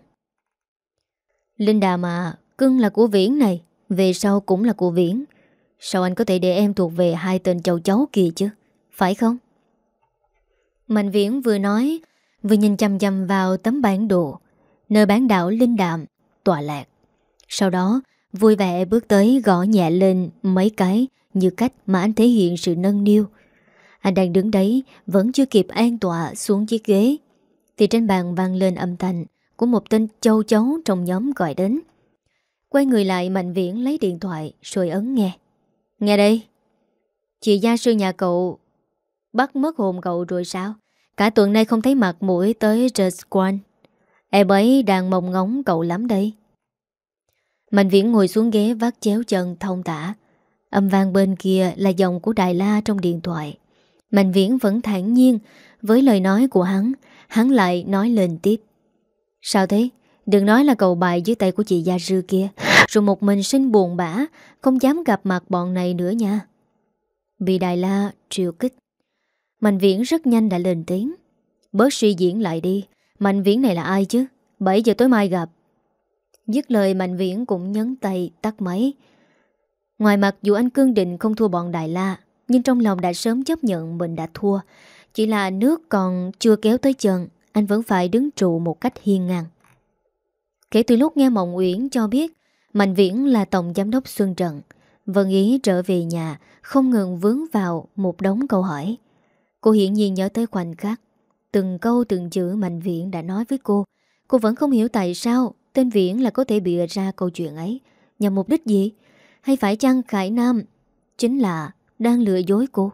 Linh Đà mà, cưng là của Viễn này, về sau cũng là của Viễn. Sao anh có thể để em thuộc về hai tên châu cháu kia chứ, phải không? Mạnh Viễn vừa nói, vừa nhìn chăm chăm vào tấm bản đồ, nơi bán đảo Linh Đạm, tọa lạc. Sau đó, vui vẻ bước tới gõ nhẹ lên mấy cái như cách mà anh thể hiện sự nâng niu. Anh đang đứng đấy, vẫn chưa kịp an tọa xuống chiếc ghế. Thì trên bàn vang lên âm thanh của một tên châu cháu trong nhóm gọi đến. Quay người lại Mạnh Viễn lấy điện thoại rồi ấn nghe. Nghe đây. Chị gia sư nhà cậu bắt mất hồn cậu rồi sao? Cả tuần nay không thấy mặt mũi tới Just One. Em ấy đang mong ngóng cậu lắm đây. Mạnh Viễn ngồi xuống ghế vắt chéo chân thông tả. Âm vang bên kia là giọng của Đại La trong điện thoại. Mạnh Viễn vẫn thản nhiên với lời nói của hắn. Hắn lại nói lên tiếp. Sao thế? Đừng nói là cậu bại dưới tay của chị Gia sư kia rồi một mình sinh buồn bã, Không dám gặp mặt bọn này nữa nha. Bị Đại La triều kích, Mạnh Viễn rất nhanh đã lên tiếng. Bớt suy diễn lại đi, Mạnh Viễn này là ai chứ? 7 giờ tối mai gặp. Dứt lời, Mạnh Viễn cũng nhấn tay, tắt máy. Ngoài mặt, dù anh cương định không thua bọn Đại La, Nhưng trong lòng đã sớm chấp nhận mình đã thua. Chỉ là nước còn chưa kéo tới chân, Anh vẫn phải đứng trụ một cách hiên ngang. Kể từ lúc nghe Mộng Uyển cho biết Mạnh Viễn là Tổng Giám đốc Xuân Trận. Vân Ý trở về nhà, Không ngừng vướng vào một đống câu hỏi. Cô hiển nhiên nhớ tới khoảnh khắc, Từng câu từng chữ Mạnh Viễn đã nói với cô. Cô vẫn không hiểu tại sao Tên Viễn là có thể bịa ra câu chuyện ấy. Nhằm mục đích gì? Hay phải chăng Khải Nam Chính là đang lừa dối cô?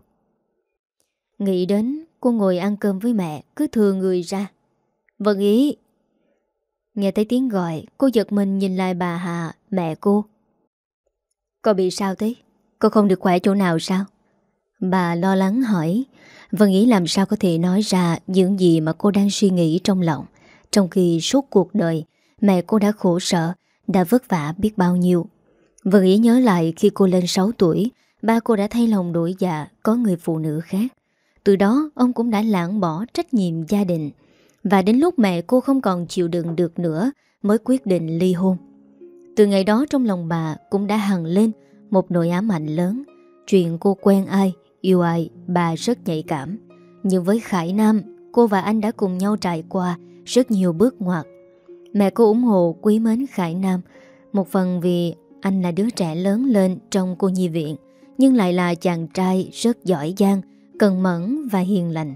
Nghĩ đến Cô ngồi ăn cơm với mẹ, Cứ thừa người ra. Vân ý Nghe thấy tiếng gọi, Cô giật mình nhìn lại bà Hà Mẹ cô. Cô bị sao thế? Cô không được khỏe chỗ nào sao? Bà lo lắng hỏi. Vân nghĩ làm sao có thể nói ra Những gì mà cô đang suy nghĩ trong lòng. Trong khi suốt cuộc đời, Mẹ cô đã khổ sở, Đã vất vả biết bao nhiêu. Vân nghĩ nhớ lại khi cô lên 6 tuổi, Ba cô đã thay lòng đổi dạ Có người phụ nữ khác. Từ đó, ông cũng đã lãng bỏ trách nhiệm gia đình và đến lúc mẹ cô không còn chịu đựng được nữa Mới quyết định ly hôn. Từ ngày đó trong lòng bà cũng đã hằng lên Một nỗi ám ảnh lớn. Chuyện cô quen ai, yêu ai Bà rất nhạy cảm. Nhưng với Khải Nam Cô và anh đã cùng nhau trải qua Rất nhiều bước ngoặt. Mẹ cô ủng hộ quý mến Khải Nam Một phần vì anh là đứa trẻ lớn lên Trong cô nhi viện Nhưng lại là chàng trai rất giỏi giang Cần mẫn và hiền lành.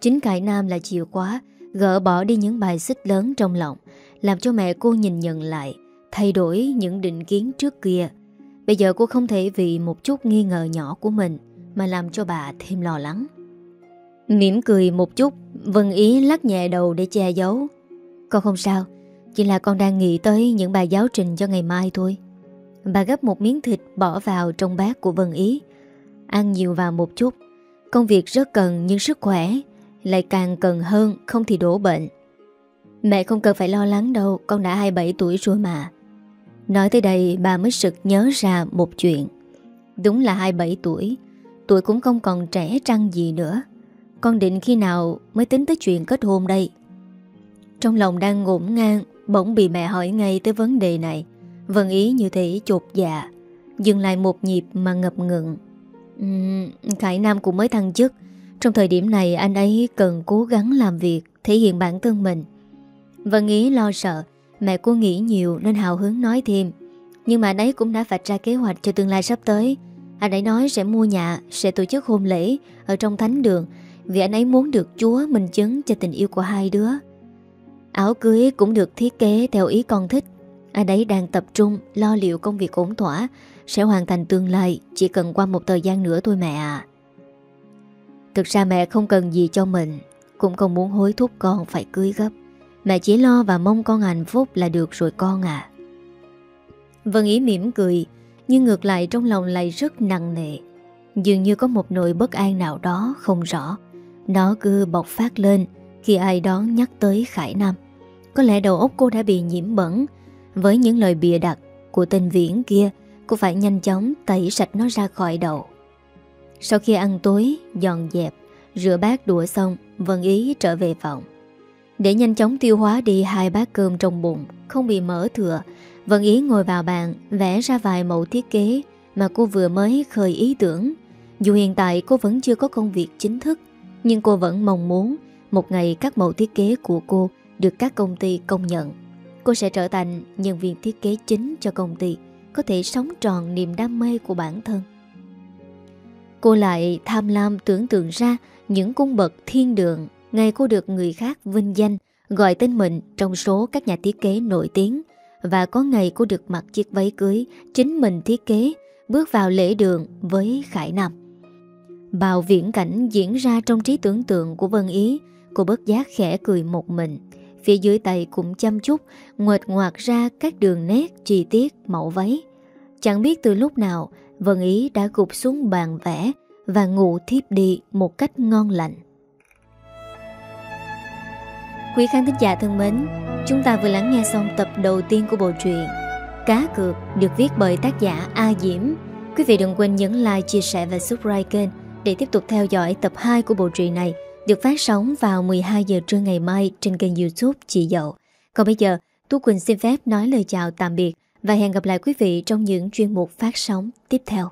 Chính Khải Nam là chìa khóa Gỡ bỏ đi những bài xích lớn trong lòng, Làm cho mẹ cô nhìn nhận lại, Thay đổi những định kiến trước kia. Bây giờ cô không thể vì một chút nghi ngờ nhỏ của mình Mà làm cho bà thêm lo lắng. Mỉm cười một chút, Vân ý lắc nhẹ đầu để che giấu. Con không sao, Chỉ là con đang nghĩ tới những bài giáo trình cho ngày mai thôi. Bà gấp một miếng thịt bỏ vào trong bát của Vân Ý. Ăn nhiều vào một chút. Công việc rất cần nhưng sức khỏe lại càng cần hơn không thì đổ bệnh. Mẹ không cần phải lo lắng đâu Con đã 27 tuổi rồi mà. Nói tới đây bà mới sực nhớ ra một chuyện. Đúng là 27 tuổi Tuổi cũng không còn trẻ trăng gì nữa. Con định khi nào mới tính tới chuyện kết hôn đây? Trong lòng đang ngổn ngang Bỗng bị mẹ hỏi ngay tới vấn đề này. Vân ý như thế chột dạ Dừng lại một nhịp mà ngập ngừng. Uhm, Khải Nam cũng mới thăng chức trong thời điểm này, anh ấy cần cố gắng làm việc, Thể hiện bản thân mình. Vân Ý lo sợ, Mẹ cô nghĩ nhiều nên hào hứng nói thêm. Nhưng mà anh ấy cũng đã vạch ra kế hoạch cho tương lai sắp tới. Anh ấy nói sẽ mua nhà, Sẽ tổ chức hôn lễ Ở trong thánh đường Vì anh ấy muốn được Chúa minh chứng cho tình yêu của hai đứa. Áo cưới cũng được thiết kế theo ý con thích. Anh ấy đang tập trung, lo liệu công việc ổn thỏa, Sẽ hoàn thành tương lai Chỉ cần qua một thời gian nữa thôi mẹ à Thực ra mẹ không cần gì cho mình, Cũng không muốn hối thúc con phải cưới gấp. Mẹ chỉ lo và mong con hạnh phúc là được rồi con à Vân Ý mỉm cười, Nhưng ngược lại trong lòng lại rất nặng nề. Dường như có một nỗi bất an nào đó không rõ. Nó cứ bộc phát lên Khi ai đó nhắc tới Khải Nam. Có lẽ đầu óc cô đã bị nhiễm bẩn. Với những lời bịa đặt Của tên viễn kia, Cô phải nhanh chóng tẩy sạch nó ra khỏi đầu. Sau khi ăn tối, Dọn dẹp, Rửa bát đũa xong, Vân Ý trở về phòng. Để nhanh chóng tiêu hóa đi hai bát cơm trong bụng, Không bị mỡ thừa, Vân Ý ngồi vào bàn, Vẽ ra vài mẫu thiết kế Mà cô vừa mới khởi ý tưởng. Dù hiện tại cô vẫn chưa có công việc chính thức, Nhưng cô vẫn mong muốn Một ngày các mẫu thiết kế của cô Được các công ty công nhận. Cô sẽ trở thành nhân viên thiết kế chính cho công ty, Có thể sống tròn niềm đam mê của bản thân. Cô lại tham lam tưởng tượng ra Những cung bậc thiên đường Ngày cô được người khác vinh danh, Gọi tên mình trong số các nhà thiết kế nổi tiếng. Và có ngày cô được mặc chiếc váy cưới Chính mình thiết kế, Bước vào lễ đường với Khải Nam. Bào viễn cảnh diễn ra trong trí tưởng tượng của Vân Ý, Cô bất giác khẽ cười một mình. Phía dưới tay cũng chăm chút, Nguệt ngoạc ra các đường nét chi tiết mẫu váy. Chẳng biết từ lúc nào Vân Ý đã gục xuống bàn vẽ Và ngủ thiếp đi một cách ngon lành Quý khán thính giả thân mến, chúng ta vừa lắng nghe xong tập đầu tiên của bộ truyện Cá cược được viết bởi tác giả A Diễm. Quý vị đừng quên nhấn like, chia sẻ và subscribe kênh để tiếp tục theo dõi tập 2 của bộ truyện này được phát sóng vào 12 giờ trưa ngày mai trên kênh youtube Chị Dậu. Còn bây giờ, Tú Quỳnh xin phép nói lời chào tạm biệt và hẹn gặp lại quý vị trong những chuyên mục phát sóng tiếp theo.